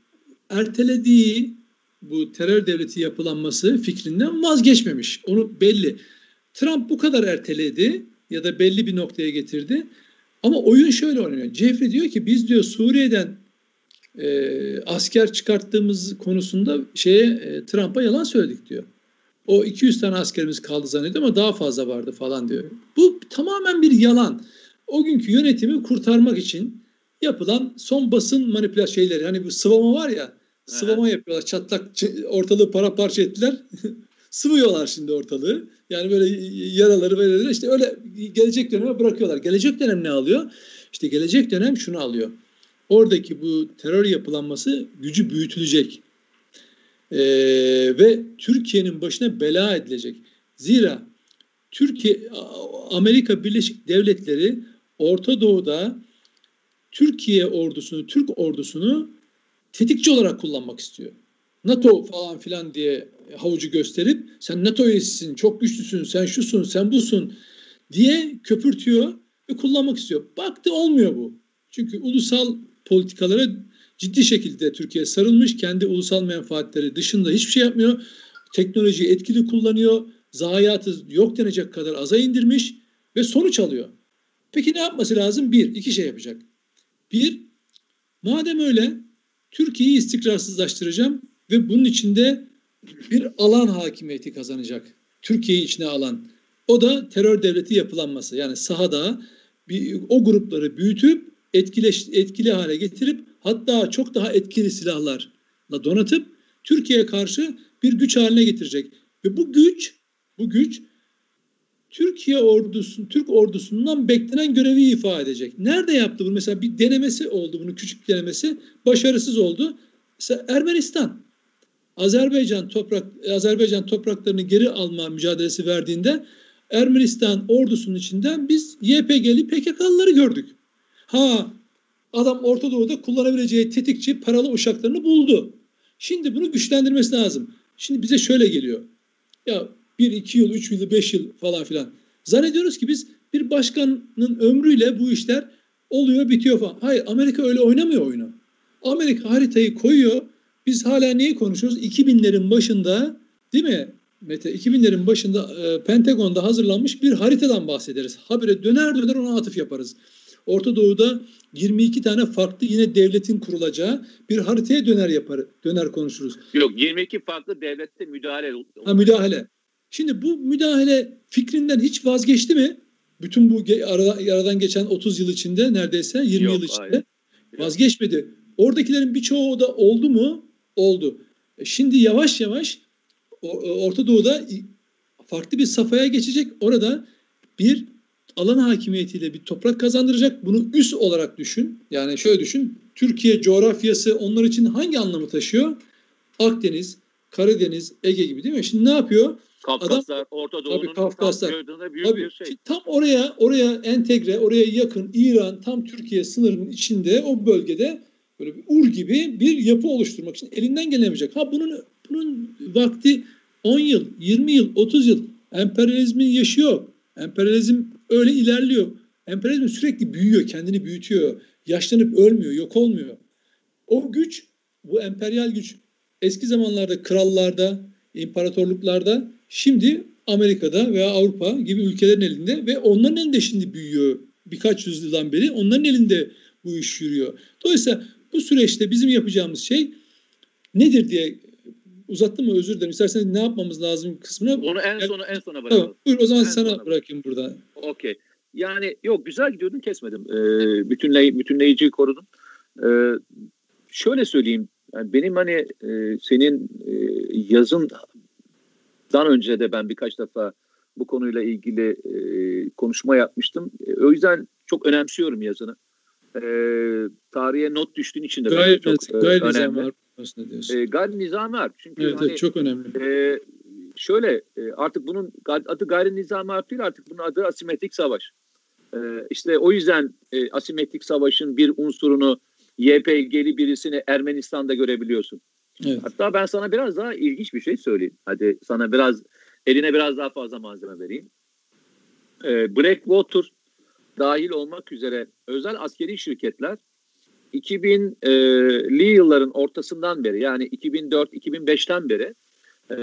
ertelediği bu terör devleti yapılanması fikrinden vazgeçmemiş. Onu belli. Trump bu kadar erteledi ya da belli bir noktaya getirdi. Ama oyun şöyle oynanıyor. Jeffrey diyor ki biz diyor Suriye'den e, asker çıkarttığımız konusunda şeye e, Trump'a yalan söyledik diyor. O 200 tane askerimiz kaldı zannediyor ama daha fazla vardı falan diyor. Bu tamamen bir yalan. O günkü yönetimi kurtarmak için yapılan son basın manipülasyon şeyleri. Hani bu sıvama var ya sıvama yapıyorlar. Çatlak ortalığı para parça ettiler. Sıvıyorlar şimdi ortalığı. Yani böyle yaraları böyle işte öyle gelecek döneme bırakıyorlar. Gelecek dönem ne alıyor? İşte gelecek dönem şunu alıyor. Oradaki bu terör yapılanması gücü büyütülecek. Ee, ve Türkiye'nin başına bela edilecek. Zira Türkiye, Amerika Birleşik Devletleri Orta Doğu'da Türkiye ordusunu, Türk ordusunu tetikçi olarak kullanmak istiyor. NATO falan filan diye havucu gösterip sen NATO üyesisin, çok güçlüsün, sen şusun, sen busun diye köpürtüyor ve kullanmak istiyor. Baktı olmuyor bu. Çünkü ulusal politikalara ciddi şekilde Türkiye sarılmış. Kendi ulusal menfaatleri dışında hiçbir şey yapmıyor. Teknolojiyi etkili kullanıyor. Zayiatı yok denecek kadar aza indirmiş ve sonuç alıyor. Peki ne yapması lazım? Bir, iki şey yapacak. Bir, madem öyle Türkiye'yi istikrarsızlaştıracağım ve bunun içinde bir alan hakimiyeti kazanacak. Türkiye'yi içine alan. O da terör devleti yapılanması. Yani sahada bir, o grupları büyütüp etkileş, etkili hale getirip hatta çok daha etkili silahlarla donatıp Türkiye'ye karşı bir güç haline getirecek. Ve bu güç, bu güç Türkiye ordusu, Türk ordusundan beklenen görevi ifade edecek. Nerede yaptı bunu? Mesela bir denemesi oldu bunun küçük denemesi. Başarısız oldu. Mesela Ermenistan. Azerbaycan toprak Azerbaycan topraklarını geri alma mücadelesi verdiğinde Ermenistan ordusunun içinden biz YPG'li PKK'lıları gördük. Ha adam Orta Doğu'da kullanabileceği tetikçi paralı uşaklarını buldu. Şimdi bunu güçlendirmesi lazım. Şimdi bize şöyle geliyor. Ya bir, iki yıl, üç yıl, beş yıl falan filan. Zannediyoruz ki biz bir başkanın ömrüyle bu işler oluyor, bitiyor falan. Hayır, Amerika öyle oynamıyor oyunu. Amerika haritayı koyuyor. Biz hala neyi konuşuyoruz? 2000'lerin başında değil mi Mete? 2000'lerin başında e, Pentagon'da hazırlanmış bir haritadan bahsederiz. Habire döner döner ona atıf yaparız. Orta Doğu'da 22 tane farklı yine devletin kurulacağı bir haritaya döner yapar, döner konuşuruz. Yok 22 farklı devlette müdahale. Ha müdahale. Şimdi bu müdahale fikrinden hiç vazgeçti mi? Bütün bu aradan, aradan geçen 30 yıl içinde neredeyse 20 Yok, yıl içinde hayır. vazgeçmedi. Oradakilerin birçoğu da oldu mu? Oldu. E şimdi yavaş yavaş Orta Doğu'da farklı bir safhaya geçecek. Orada bir alan hakimiyetiyle bir toprak kazandıracak. Bunu üst olarak düşün. Yani şöyle düşün. Türkiye coğrafyası onlar için hangi anlamı taşıyor? Akdeniz, Karadeniz, Ege gibi değil mi? Şimdi ne yapıyor? Kafkaslar, Adam, Orta Doğu'nun Kafkaslar. tam büyük tabii, bir şey. Tam oraya oraya entegre, oraya yakın İran tam Türkiye sınırının içinde o bölgede böyle bir ur gibi bir yapı oluşturmak için elinden gelemeyecek. Ha bunun bunun vakti 10 yıl, 20 yıl, 30 yıl emperyalizmin yaşıyor. Emperyalizm öyle ilerliyor. Emperyalizm sürekli büyüyor, kendini büyütüyor. Yaşlanıp ölmüyor, yok olmuyor. O güç, bu emperyal güç eski zamanlarda krallarda, imparatorluklarda, şimdi Amerika'da veya Avrupa gibi ülkelerin elinde ve onların elinde şimdi büyüyor. Birkaç yüzyıldan beri onların elinde bu iş yürüyor. Dolayısıyla bu süreçte bizim yapacağımız şey nedir diye uzattım mı özür dilerim. İsterseniz ne yapmamız lazım kısmına. Onu en sona en sona bırakalım. Tamam, buyur o zaman en sana bırakayım burada. Okey. Yani yok güzel gidiyordun kesmedim. Ee, bütünley, bütünleyiciyi korudum. Ee, şöyle söyleyeyim. Yani benim hani e, senin e, yazından önce de ben birkaç defa bu konuyla ilgili e, konuşma yapmıştım. E, o yüzden çok önemsiyorum yazını. E, tarihe not düştüğün için de gayet, çok e, gayet önemli aslında diyorsun. E, gayri nizami harp. Çünkü evet, hani, evet, çok önemli. E, şöyle e, artık bunun adı gayri nizami harp değil artık bunun adı asimetrik savaş. E, işte o yüzden e, asimetrik savaşın bir unsurunu YPG'li birisini Ermenistan'da görebiliyorsun. Evet. Hatta ben sana biraz daha ilginç bir şey söyleyeyim. Hadi sana biraz eline biraz daha fazla malzeme vereyim. E, Blackwater dahil olmak üzere özel askeri şirketler 2000'li e, yılların ortasından beri yani 2004-2005'ten beri e,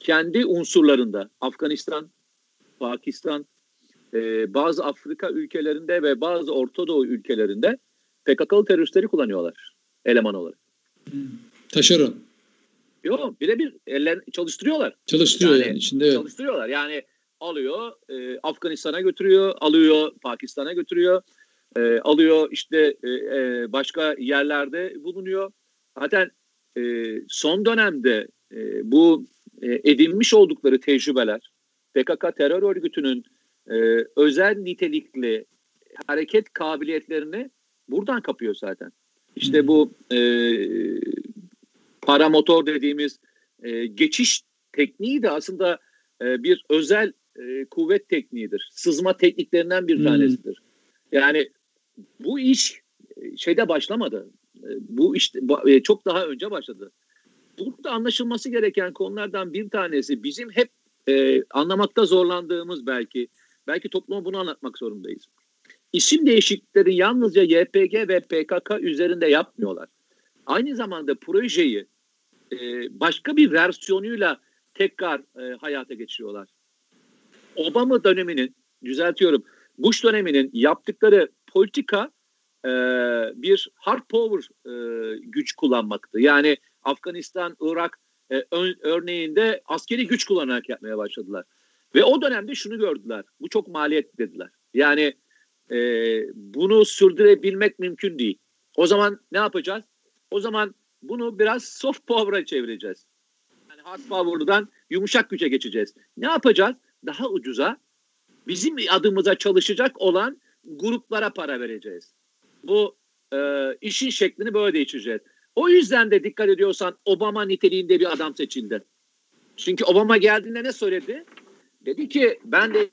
kendi unsurlarında Afganistan, Pakistan, e, bazı Afrika ülkelerinde ve bazı Orta Doğu ülkelerinde PKK'lı teröristleri kullanıyorlar eleman olarak. Hmm. Taşeron. Yok birebir eller çalıştırıyorlar. Çalıştırıyor yani, yani içinde. Evet. Çalıştırıyorlar yani alıyor e, Afganistan'a götürüyor, alıyor Pakistan'a götürüyor e, alıyor işte e, e, başka yerlerde bulunuyor. Zaten e, son dönemde e, bu e, edinmiş oldukları tecrübeler PKK terör örgütünün e, özel nitelikli hareket kabiliyetlerini buradan kapıyor zaten. İşte bu e, paramotor dediğimiz e, geçiş tekniği de aslında e, bir özel e, kuvvet tekniğidir. Sızma tekniklerinden bir tanesidir. Yani bu iş e, şeyde başlamadı. E, bu iş e, çok daha önce başladı. Burada anlaşılması gereken konulardan bir tanesi bizim hep e, anlamakta zorlandığımız belki belki topluma bunu anlatmak zorundayız. İsim değişiklikleri yalnızca YPG ve PKK üzerinde yapmıyorlar. Aynı zamanda projeyi e, başka bir versiyonuyla tekrar e, hayata geçiriyorlar. Obama döneminin, düzeltiyorum, Bush döneminin yaptıkları politika e, bir hard power e, güç kullanmaktı. Yani Afganistan, Irak e, örneğinde askeri güç kullanarak yapmaya başladılar. Ve o dönemde şunu gördüler. Bu çok maliyetli dediler. Yani e, bunu sürdürebilmek mümkün değil. O zaman ne yapacağız? O zaman bunu biraz soft power'a çevireceğiz. Yani hard power'dan yumuşak güce geçeceğiz. Ne yapacağız? Daha ucuza bizim adımıza çalışacak olan gruplara para vereceğiz. Bu e, işin şeklini böyle değiştireceğiz. O yüzden de dikkat ediyorsan Obama niteliğinde bir adam seçildi. Çünkü Obama geldiğinde ne söyledi? Dedi ki ben de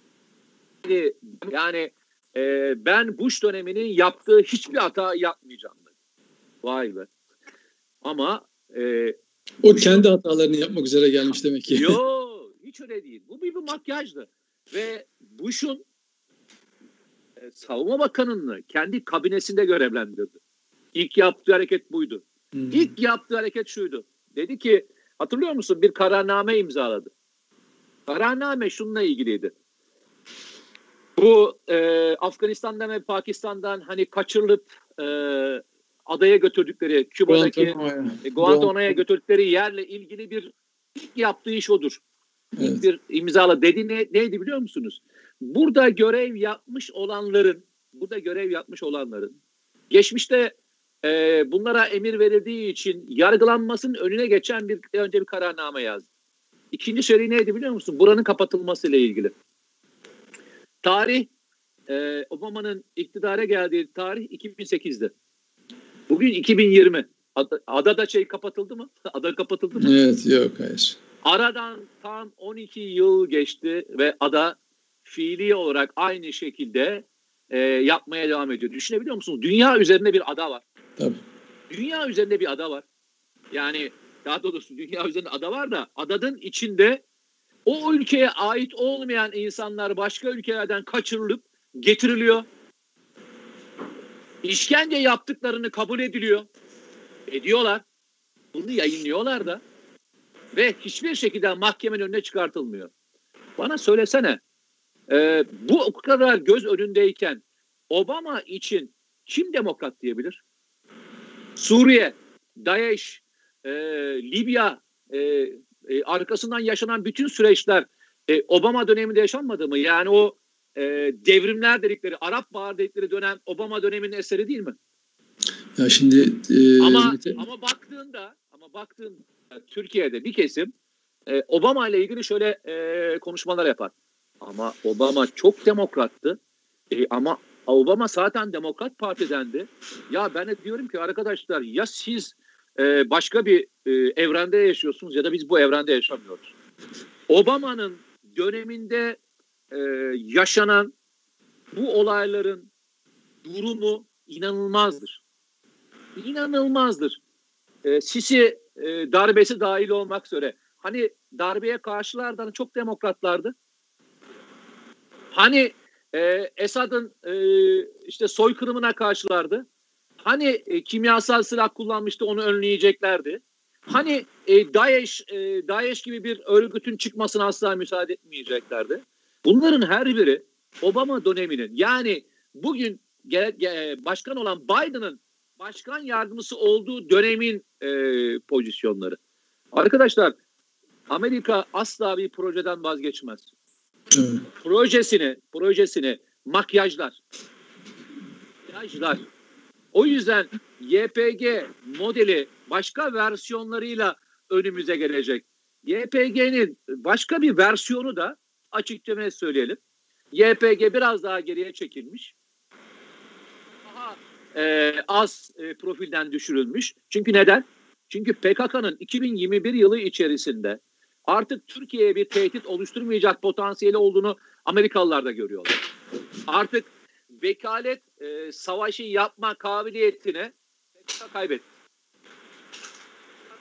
yani e, ben Bush döneminin yaptığı hiçbir hata yapmayacağım. Dedi. Vay be. Ama e, o kendi hatalarını yapmak üzere gelmiş demek ki. Yok hiç öyle değil. Bu bir, bir makyajdı. Ve Bush'un e, savunma bakanını kendi kabinesinde görevlendirdi. İlk yaptığı hareket buydu. Hmm. İlk yaptığı hareket şuydu. Dedi ki hatırlıyor musun bir kararname imzaladı. Kararname şununla ilgiliydi. Bu e, Afganistan'dan ve Pakistan'dan hani kaçırılıp e, adaya götürdükleri Küba'daki Guantanamo'ya Guantanamo'ya götürdükleri yerle ilgili bir ilk yaptığı iş odur. Evet. İlk bir imzala dedi ne, neydi biliyor musunuz? Burada görev yapmış olanların burada görev yapmış olanların geçmişte e, bunlara emir verildiği için yargılanmasının önüne geçen bir önce bir kararname yazdı. İkinci şey neydi biliyor musun? Buranın kapatılması ile ilgili. Tarih e, Obama'nın iktidara geldiği tarih 2008'di. Bugün 2020. Ada, adada şey kapatıldı mı? Ada kapatıldı mı? Evet yok hayır. Aradan tam 12 yıl geçti ve ada fiili olarak aynı şekilde e, yapmaya devam ediyor. Düşünebiliyor musunuz? Dünya üzerinde bir ada var. Tabii. Dünya üzerinde bir ada var. Yani daha doğrusu dünya üzerinde ada var da adanın içinde o ülkeye ait olmayan insanlar başka ülkelerden kaçırılıp getiriliyor. İşkence yaptıklarını kabul ediliyor. Ediyorlar. Bunu yayınlıyorlar da. Ve hiçbir şekilde mahkemenin önüne çıkartılmıyor. Bana söylesene. E, bu o kadar göz önündeyken Obama için kim demokrat diyebilir? Suriye, DAEŞ, e, Libya, e, e, arkasından yaşanan bütün süreçler e, Obama döneminde yaşanmadı mı? Yani o e, devrimler dedikleri, Arap Baharı dedikleri dönem Obama döneminin eseri değil mi? Ya şimdi e, ama ama baktığında ama baktığında Türkiye'de bir kesim e, Obama ile ilgili şöyle e, konuşmalar yapar. Ama Obama çok demokrattı. E, ama Obama zaten Demokrat Parti'dendi. Ya ben de diyorum ki arkadaşlar ya siz e, başka bir e, evrende yaşıyorsunuz ya da biz bu evrende yaşamıyoruz. Obama'nın döneminde e, yaşanan bu olayların durumu inanılmazdır. İnanılmazdır. E, Sisi e, darbesi dahil olmak üzere. Hani darbeye karşılardan çok demokratlardı. Hani e, Esad'ın e, işte soykırımına karşılardı. Hani e, kimyasal silah kullanmıştı onu önleyeceklerdi. Hani e, DAEŞ, e, DAEŞ gibi bir örgütün çıkmasına asla müsaade etmeyeceklerdi. Bunların her biri Obama döneminin yani bugün ge, ge, başkan olan Biden'ın başkan yardımcısı olduğu dönemin e, pozisyonları. Arkadaşlar Amerika asla bir projeden vazgeçmez. Projesini, projesini makyajlar. Makyajlar. O yüzden YPG modeli başka versiyonlarıyla önümüze gelecek. YPG'nin başka bir versiyonu da açıkça söyleyelim. YPG biraz daha geriye çekilmiş. E, az e, profilden düşürülmüş. Çünkü neden? Çünkü PKK'nın 2021 yılı içerisinde artık Türkiye'ye bir tehdit oluşturmayacak potansiyeli olduğunu Amerikalılar da görüyorlar. Artık vekalet e, savaşı yapma kabiliyetini PKK kaybetti.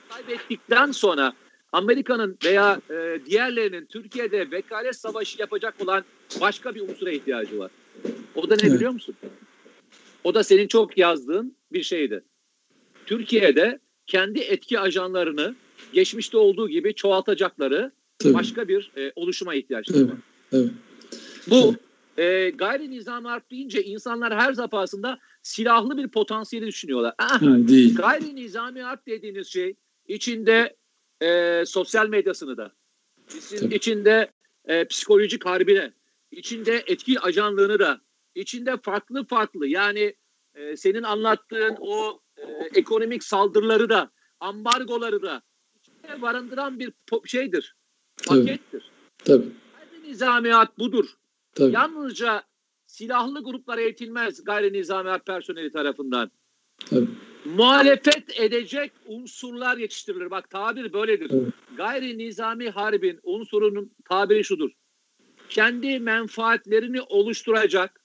Kaybettikten sonra Amerika'nın veya e, diğerlerinin Türkiye'de vekalet savaşı yapacak olan başka bir unsura ihtiyacı var. O da ne evet. biliyor musun? O da senin çok yazdığın bir şeydi. Türkiye'de kendi etki ajanlarını geçmişte olduğu gibi çoğaltacakları Tabii. başka bir e, oluşuma ihtiyaçları evet. var. Evet. Bu e, gayri nizami harp deyince insanlar her defasında silahlı bir potansiyeli düşünüyorlar. Ah, ha, değil. Gayri nizami harp dediğiniz şey içinde e, sosyal medyasını da, içinde e, psikolojik harbine, içinde etki ajanlığını da, içinde farklı farklı yani e, senin anlattığın o e, ekonomik saldırıları da, ambargoları da içinde barındıran bir şeydir, pakettir. Tabii. Tabii. nizamiyat budur. Tabii. Yalnızca silahlı gruplar eğitilmez gayri nizami harp personeli tarafından. Tabii. Muhalefet edecek unsurlar yetiştirilir. Bak tabir böyledir. Evet. Gayri nizami harbin unsurunun tabiri şudur. Kendi menfaatlerini oluşturacak,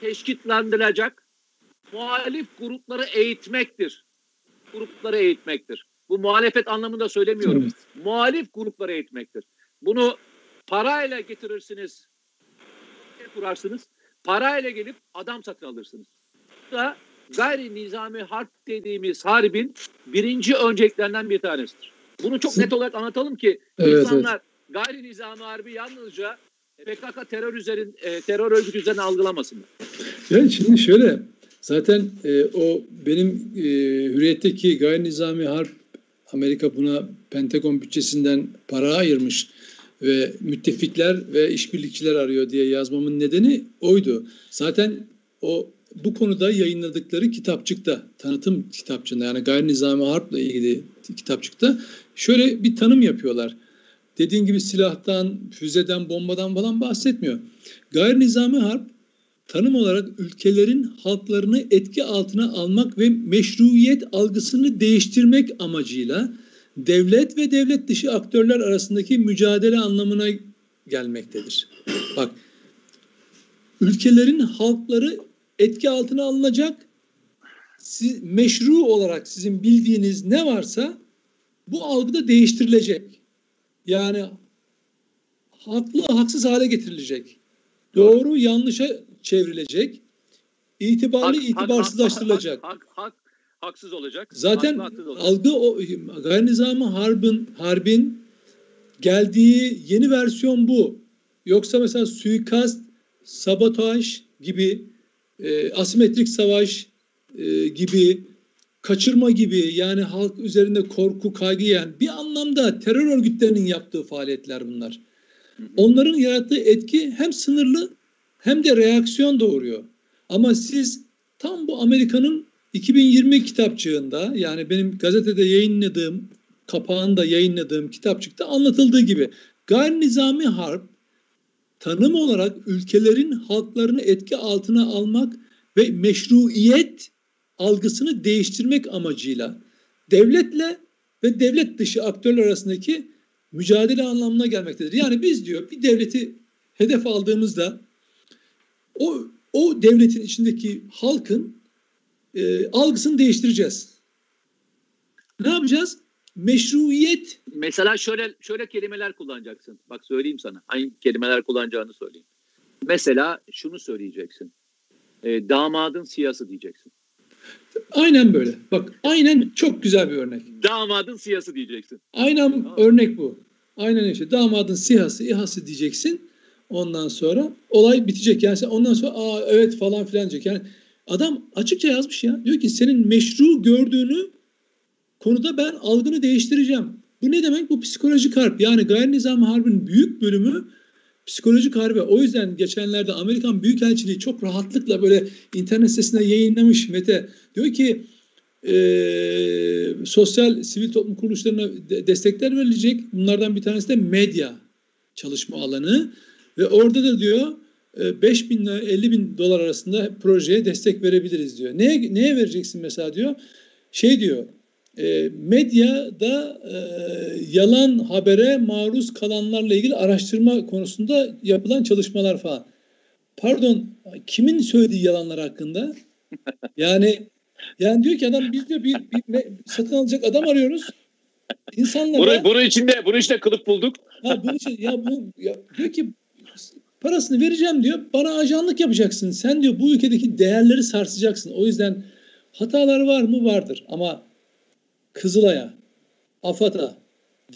teşkitlendirecek muhalif grupları eğitmektir. Grupları eğitmektir. Bu muhalefet anlamında söylemiyorum. Evet. Muhalif grupları eğitmektir. Bunu parayla getirirsiniz, kurarsınız. Parayla gelip adam satın alırsınız. Bu da gayri nizami harp dediğimiz harbin birinci önceliklerinden bir tanesidir. Bunu çok net olarak anlatalım ki Evet, insanlar gayri nizami harbi yalnızca PKK terör üzerin e, terör örgütü üzerine algılamasınlar. Yani şimdi şöyle zaten e, o benim e, hürriyetteki gayri nizami harp Amerika buna Pentagon bütçesinden para ayırmış ve müttefikler ve işbirlikçiler arıyor diye yazmamın nedeni oydu. Zaten o bu konuda yayınladıkları kitapçıkta, tanıtım kitapçığında yani gayri nizami harpla ilgili kitapçıkta şöyle bir tanım yapıyorlar. Dediğin gibi silahtan, füzeden, bombadan falan bahsetmiyor. Gayri nizami harp tanım olarak ülkelerin halklarını etki altına almak ve meşruiyet algısını değiştirmek amacıyla devlet ve devlet dışı aktörler arasındaki mücadele anlamına gelmektedir. Bak, ülkelerin halkları etki altına alınacak, siz, meşru olarak sizin bildiğiniz ne varsa bu algıda değiştirilecek. Yani haklı haksız hale getirilecek. Doğru yanlışa çevrilecek. İtibarlı Hak- hak- itibarsızlaştırılacak. Hak, hak, hak, haksız olacak. Zaten haksız olacak. algı o gayri nizami harbin harbin geldiği yeni versiyon bu. Yoksa mesela suikast, sabotaj gibi e, asimetrik savaş e, gibi kaçırma gibi yani halk üzerinde korku, kaygı yani bir anlamda terör örgütlerinin yaptığı faaliyetler bunlar. Onların yarattığı etki hem sınırlı hem de reaksiyon doğuruyor. Ama siz tam bu Amerika'nın 2020 kitapçığında yani benim gazetede yayınladığım kapağında yayınladığım kitapçıkta anlatıldığı gibi gayri nizami harp tanım olarak ülkelerin halklarını etki altına almak ve meşruiyet algısını değiştirmek amacıyla devletle ve devlet dışı aktörler arasındaki mücadele anlamına gelmektedir. Yani biz diyor bir devleti hedef aldığımızda o o devletin içindeki halkın e, algısını değiştireceğiz. Ne yapacağız? Meşruiyet Mesela şöyle şöyle kelimeler kullanacaksın. Bak söyleyeyim sana. Hangi kelimeler kullanacağını söyleyeyim. Mesela şunu söyleyeceksin. E, damadın siyası diyeceksin. Aynen böyle. Bak aynen çok güzel bir örnek. Damadın siyası diyeceksin. Aynen örnek bu. Aynen işte damadın sihası, ihası diyeceksin. Ondan sonra olay bitecek. Yani sen ondan sonra aa evet falan filan diyecek. Yani adam açıkça yazmış ya. Diyor ki senin meşru gördüğünü konuda ben algını değiştireceğim. Bu ne demek? Bu psikolojik harp. Yani gayri nizami harbin büyük bölümü psikolojik harbe. O yüzden geçenlerde Amerikan Büyükelçiliği çok rahatlıkla böyle internet sitesine yayınlamış Mete. Diyor ki eee, sosyal sivil toplum kuruluşlarına de- destekler verilecek. Bunlardan bir tanesi de medya çalışma alanı. Ve orada da diyor e, 5 bin ile 50 bin dolar arasında projeye destek verebiliriz diyor. Neye, neye vereceksin mesela diyor. Şey diyor e, medyada e, yalan habere maruz kalanlarla ilgili araştırma konusunda yapılan çalışmalar falan. Pardon kimin söylediği yalanlar hakkında? Yani yani diyor ki adam biz diyor bir, bir me- satın alacak adam arıyoruz. İnsanlara Bunu, bunun içinde bunun içinde kılıf bulduk. Ha bu işte ya bu ya diyor ki parasını vereceğim diyor. Bana ajanlık yapacaksın. Sen diyor bu ülkedeki değerleri sarsacaksın. O yüzden hatalar var mı? Vardır. Ama Kızılay'a, AFAD'a,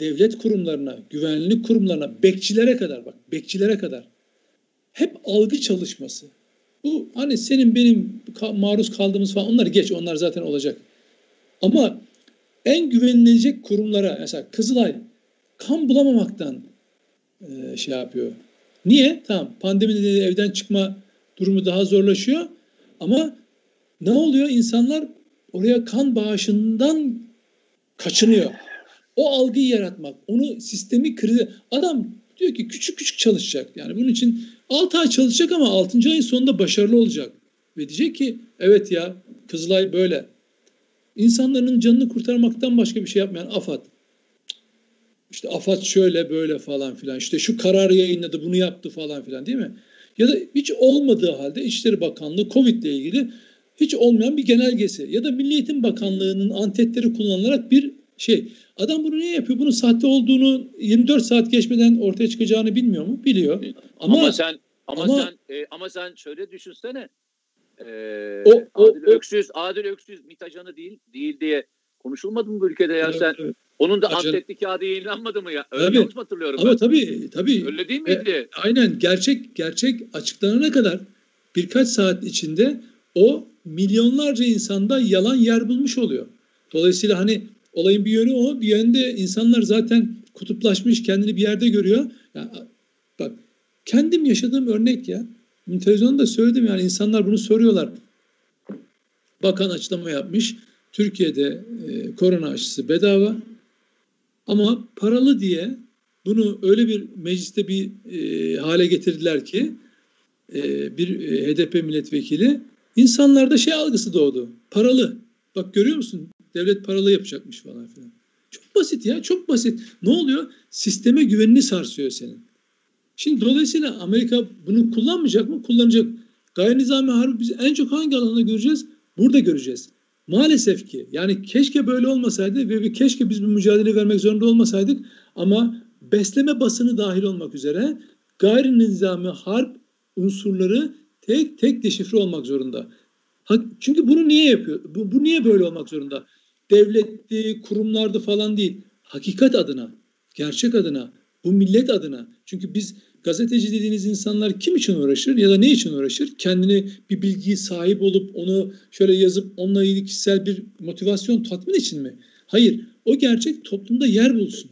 devlet kurumlarına, güvenlik kurumlarına, bekçilere kadar bak, bekçilere kadar hep algı çalışması. Bu hani senin benim maruz kaldığımız falan onları geç. Onlar zaten olacak. Ama en güvenilecek kurumlara mesela Kızılay kan bulamamaktan e, şey yapıyor. Niye? Tamam pandemi nedeniyle evden çıkma durumu daha zorlaşıyor ama ne oluyor? İnsanlar oraya kan bağışından kaçınıyor. O algıyı yaratmak, onu sistemi krize... Adam Diyor ki küçük küçük çalışacak. Yani bunun için 6 ay çalışacak ama 6. ayın sonunda başarılı olacak. Ve diyecek ki evet ya Kızılay böyle. İnsanların canını kurtarmaktan başka bir şey yapmayan AFAD. İşte AFAD şöyle böyle falan filan. İşte şu kararı yayınladı bunu yaptı falan filan değil mi? Ya da hiç olmadığı halde İçişleri Bakanlığı Covid ile ilgili hiç olmayan bir genelgesi ya da Milli Eğitim Bakanlığı'nın antetleri kullanılarak bir şey. Adam bunu niye yapıyor? Bunun sahte olduğunu 24 saat geçmeden ortaya çıkacağını bilmiyor mu? Biliyor. Ama, ama sen ama, ama sen e, ama sen şöyle düşünsene. E, o, o, Adil o, Öksüz, Adil Öksüz MİT değil değil diye konuşulmadı mı bu ülkede ya evet, sen? Evet. Onun da Acan... antetli kağıdı yayınlanmadı mı ya? Öyle tabii. yanlış hatırlıyorum Ama ben? tabii tabii. Öyle değil miydi? E, aynen gerçek gerçek açıklanana kadar birkaç saat içinde o milyonlarca insanda yalan yer bulmuş oluyor. Dolayısıyla hani olayın bir yönü o. Bir yönde insanlar zaten kutuplaşmış, kendini bir yerde görüyor. Ya, bak kendim yaşadığım örnek ya. Televizyonda söyledim yani insanlar bunu soruyorlar. Bakan açıklama yapmış. Türkiye'de e, korona aşısı bedava. Ama paralı diye bunu öyle bir mecliste bir e, hale getirdiler ki e, bir e, HDP milletvekili insanlarda şey algısı doğdu. Paralı. Bak görüyor musun? Devlet paralı yapacakmış falan filan. Çok basit ya çok basit. Ne oluyor? Sisteme güvenini sarsıyor senin. Şimdi dolayısıyla Amerika bunu kullanmayacak mı? Kullanacak. Gayri nizami harbi biz en çok hangi alanda göreceğiz? Burada göreceğiz. Maalesef ki yani keşke böyle olmasaydı ve keşke biz bu mücadele vermek zorunda olmasaydık ama besleme basını dahil olmak üzere gayri nizami harp unsurları tek tek deşifre olmak zorunda. Çünkü bunu niye yapıyor? Bu, bu niye böyle olmak zorunda? Devletti, kurumlardı falan değil. Hakikat adına, gerçek adına, bu millet adına. Çünkü biz gazeteci dediğiniz insanlar kim için uğraşır ya da ne için uğraşır? Kendini bir bilgiyi sahip olup onu şöyle yazıp onunla ilgili kişisel bir motivasyon tatmin için mi? Hayır. O gerçek toplumda yer bulsun.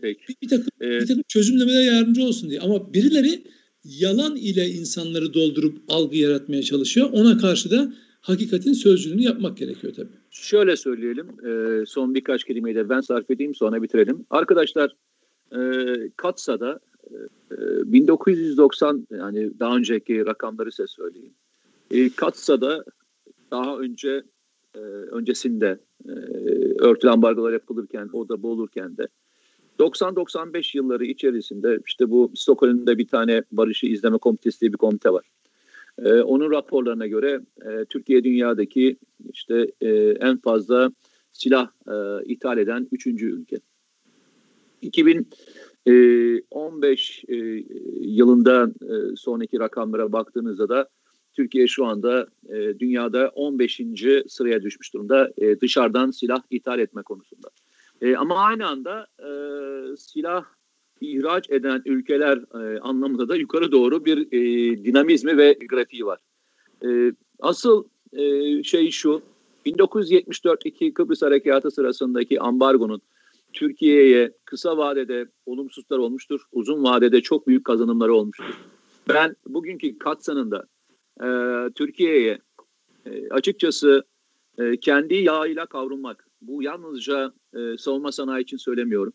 Peki. Bir, bir, takım, evet. bir takım çözümlemelere yardımcı olsun diye. Ama birileri yalan ile insanları doldurup algı yaratmaya çalışıyor. Ona karşı da hakikatin sözcülüğünü yapmak gerekiyor tabii. Şöyle söyleyelim. E, son birkaç kelimeyi de ben sarf edeyim sonra bitirelim. Arkadaşlar e, Katsa'da 1990 ee, yani daha önceki rakamları size söyleyeyim. E, Katsa'da daha önce e, öncesinde e, örtülü ambargolar yapılırken, o da boğulurken de 90-95 yılları içerisinde işte bu Stockholm'da bir tane barışı izleme komitesi diye bir komite var. E, onun raporlarına göre e, Türkiye dünyadaki işte e, en fazla silah e, ithal eden üçüncü ülke. 2000 15 ee, e, yılında e, sonraki rakamlara baktığınızda da Türkiye şu anda e, dünyada 15. sıraya düşmüş durumda dışarıdan silah ithal etme konusunda. Ama aynı anda silah ihraç eden ülkeler anlamında da yukarı doğru bir dinamizmi ve grafiği var. Asıl şey şu, 1974'teki Kıbrıs Harekatı sırasındaki ambargonun Türkiye'ye kısa vadede olumsuzlar olmuştur. Uzun vadede çok büyük kazanımları olmuştur. Ben bugünkü katsanında e, Türkiye'ye e, açıkçası e, kendi yağıyla kavrulmak. Bu yalnızca e, savunma sanayi için söylemiyorum.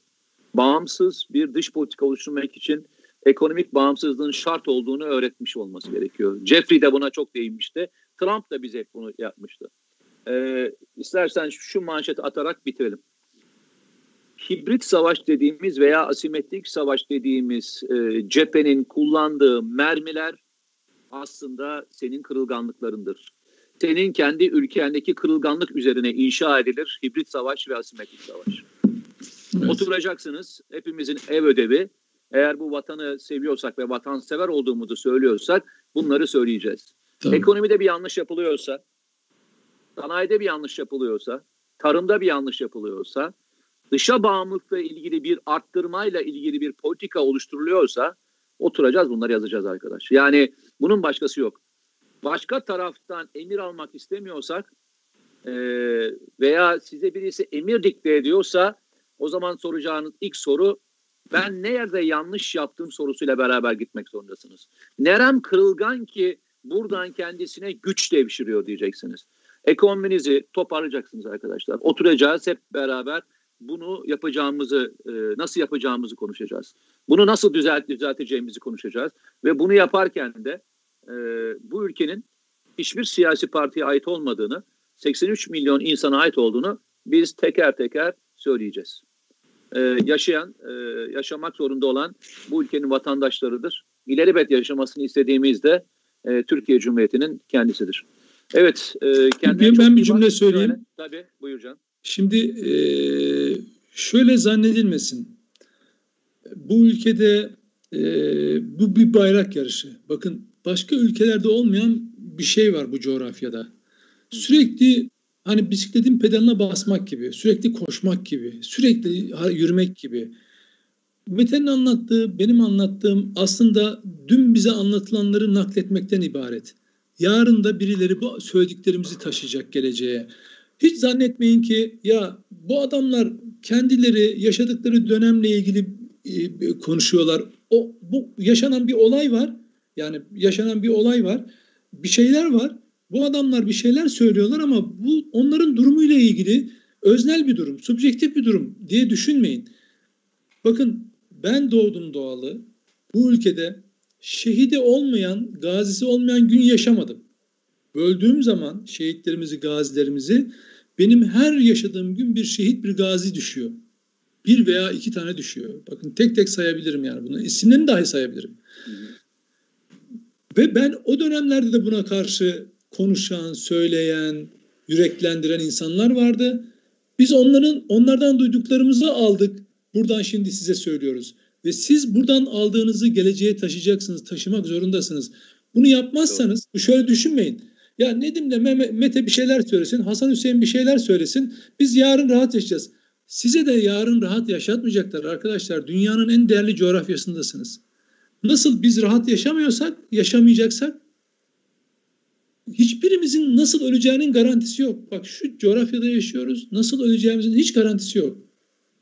Bağımsız bir dış politika oluşturmak için ekonomik bağımsızlığın şart olduğunu öğretmiş olması gerekiyor. Jeffrey de buna çok değinmişti. Trump da bize bunu yapmıştı. E, istersen şu manşeti atarak bitirelim hibrit savaş dediğimiz veya asimetrik savaş dediğimiz e, cephenin kullandığı mermiler aslında senin kırılganlıklarındır. Senin kendi ülkendeki kırılganlık üzerine inşa edilir hibrit savaş ve asimetrik savaş. Evet. Oturacaksınız. Hepimizin ev ödevi. Eğer bu vatanı seviyorsak ve vatansever olduğumuzu söylüyorsak bunları söyleyeceğiz. Tabii. Ekonomide bir yanlış yapılıyorsa, sanayide bir yanlış yapılıyorsa, tarımda bir yanlış yapılıyorsa, dışa bağımlılıkla ilgili bir arttırmayla ilgili bir politika oluşturuluyorsa oturacağız bunları yazacağız arkadaş. Yani bunun başkası yok. Başka taraftan emir almak istemiyorsak e, veya size birisi emir dikte ediyorsa o zaman soracağınız ilk soru ben nerede yanlış yaptım sorusuyla beraber gitmek zorundasınız. Nerem kırılgan ki buradan kendisine güç devşiriyor diyeceksiniz. Ekonominizi toparlayacaksınız arkadaşlar. Oturacağız hep beraber bunu yapacağımızı, e, nasıl yapacağımızı konuşacağız. Bunu nasıl düzelt, düzelteceğimizi konuşacağız. Ve bunu yaparken de e, bu ülkenin hiçbir siyasi partiye ait olmadığını, 83 milyon insana ait olduğunu biz teker teker söyleyeceğiz. Ee, yaşayan, e, yaşamak zorunda olan bu ülkenin vatandaşlarıdır. İleribet yaşamasını istediğimiz de e, Türkiye Cumhuriyeti'nin kendisidir. Evet, e, kendine ben bir cümle söyleyeyim. Söyle. Tabii, buyur Can. Şimdi e, şöyle zannedilmesin. Bu ülkede e, bu bir bayrak yarışı. Bakın başka ülkelerde olmayan bir şey var bu coğrafyada. Sürekli hani bisikletin pedalına basmak gibi, sürekli koşmak gibi, sürekli yürümek gibi. Mete'nin anlattığı, benim anlattığım aslında dün bize anlatılanları nakletmekten ibaret. Yarın da birileri bu söylediklerimizi taşıyacak geleceğe. Hiç zannetmeyin ki ya bu adamlar kendileri yaşadıkları dönemle ilgili e, konuşuyorlar. O bu yaşanan bir olay var. Yani yaşanan bir olay var. Bir şeyler var. Bu adamlar bir şeyler söylüyorlar ama bu onların durumuyla ilgili öznel bir durum, subjektif bir durum diye düşünmeyin. Bakın ben doğdum doğalı. Bu ülkede şehidi olmayan, gazisi olmayan gün yaşamadım. Böldüğüm zaman şehitlerimizi, gazilerimizi benim her yaşadığım gün bir şehit, bir gazi düşüyor. Bir veya iki tane düşüyor. Bakın tek tek sayabilirim yani bunu. İsimlerini dahi sayabilirim. Ve ben o dönemlerde de buna karşı konuşan, söyleyen, yüreklendiren insanlar vardı. Biz onların onlardan duyduklarımızı aldık. Buradan şimdi size söylüyoruz. Ve siz buradan aldığınızı geleceğe taşıyacaksınız, taşımak zorundasınız. Bunu yapmazsanız şöyle düşünmeyin. Ya Nedim de Mete bir şeyler söylesin, Hasan Hüseyin bir şeyler söylesin. Biz yarın rahat yaşayacağız. Size de yarın rahat yaşatmayacaklar arkadaşlar. Dünyanın en değerli coğrafyasındasınız. Nasıl biz rahat yaşamıyorsak, yaşamayacaksak hiçbirimizin nasıl öleceğinin garantisi yok. Bak şu coğrafyada yaşıyoruz. Nasıl öleceğimizin hiç garantisi yok.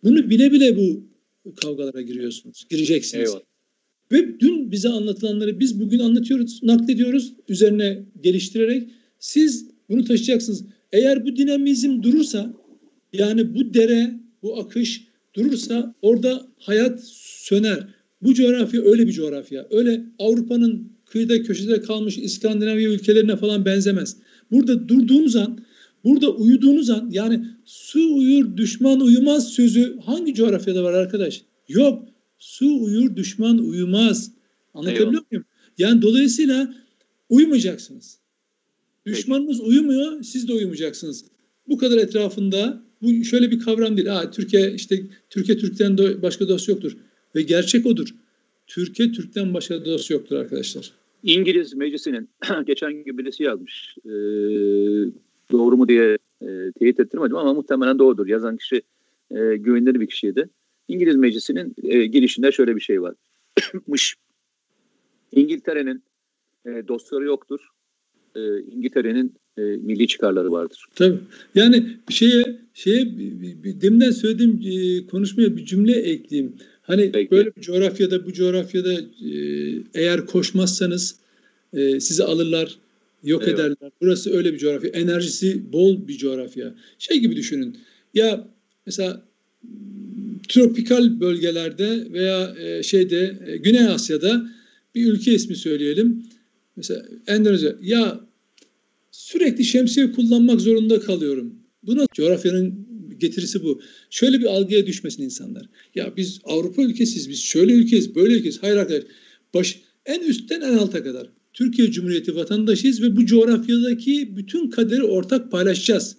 Bunu bile bile bu kavgalara giriyorsunuz. Gireceksiniz. Eyvallah. Ve dün bize anlatılanları biz bugün anlatıyoruz, naklediyoruz üzerine geliştirerek. Siz bunu taşıyacaksınız. Eğer bu dinamizm durursa yani bu dere, bu akış durursa orada hayat söner. Bu coğrafya öyle bir coğrafya. Öyle Avrupa'nın kıyıda köşede kalmış İskandinavya ülkelerine falan benzemez. Burada durduğunuz an, burada uyuduğunuz an yani su uyur düşman uyumaz sözü hangi coğrafyada var arkadaş? Yok. Su uyur düşman uyumaz. Anlatabiliyor Eyvallah. muyum? Yani dolayısıyla uyumayacaksınız. Düşmanınız Peki. uyumuyor, siz de uyumayacaksınız. Bu kadar etrafında bu şöyle bir kavram değil. Ha, Türkiye işte Türkiye Türk'ten başka dost yoktur. Ve gerçek odur. Türkiye Türk'ten başka dost yoktur arkadaşlar. İngiliz meclisinin geçen gün birisi yazmış. E, doğru mu diye e, teyit ettirmedim ama muhtemelen doğrudur. Yazan kişi e, güvenilir bir kişiydi. İngiliz meclisinin e, girişinde şöyle bir şey var. Mış. İngiltere'nin e, dostları yoktur. E, İngiltere'nin e, milli çıkarları vardır. Tabii. Yani şeye şeye deminden söylediğim e, konuşmaya bir cümle ekleyeyim. Hani Peki. böyle bir coğrafyada bu coğrafyada e, eğer koşmazsanız e, sizi alırlar, yok Eyvallah. ederler. Burası öyle bir coğrafya. Enerjisi bol bir coğrafya. Şey gibi düşünün. Ya mesela tropikal bölgelerde veya e, şeyde e, Güney Asya'da bir ülke ismi söyleyelim. Mesela Endonezya. Ya sürekli şemsiye kullanmak zorunda kalıyorum. Buna coğrafyanın getirisi bu. Şöyle bir algıya düşmesin insanlar. Ya biz Avrupa ülkesiyiz, biz şöyle ülkeyiz, böyle ülkeyiz. Hayır arkadaş. Baş, en üstten en alta kadar. Türkiye Cumhuriyeti vatandaşıyız ve bu coğrafyadaki bütün kaderi ortak paylaşacağız.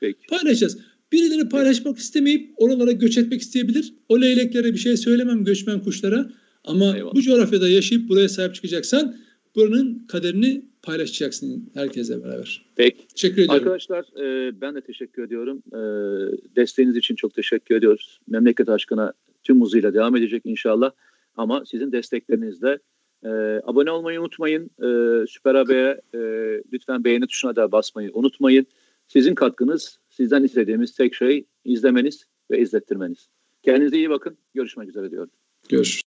Peki. Paylaşacağız. Birileri paylaşmak istemeyip oralara göç etmek isteyebilir. O leyleklere bir şey söylemem göçmen kuşlara. Ama Eyvallah. bu coğrafyada yaşayıp buraya sahip çıkacaksan buranın kaderini paylaşacaksın herkese beraber. Peki. Teşekkür ediyorum. Arkadaşlar e, ben de teşekkür ediyorum. E, desteğiniz için çok teşekkür ediyoruz. Memleket aşkına tüm hızıyla devam edecek inşallah. Ama sizin desteklerinizle e, abone olmayı unutmayın. E, Süper Haber'e e, lütfen beğeni tuşuna da basmayı unutmayın. Sizin katkınız, sizden istediğimiz tek şey izlemeniz ve izlettirmeniz. Kendinize iyi bakın. Görüşmek üzere diyorum. Görüşürüz.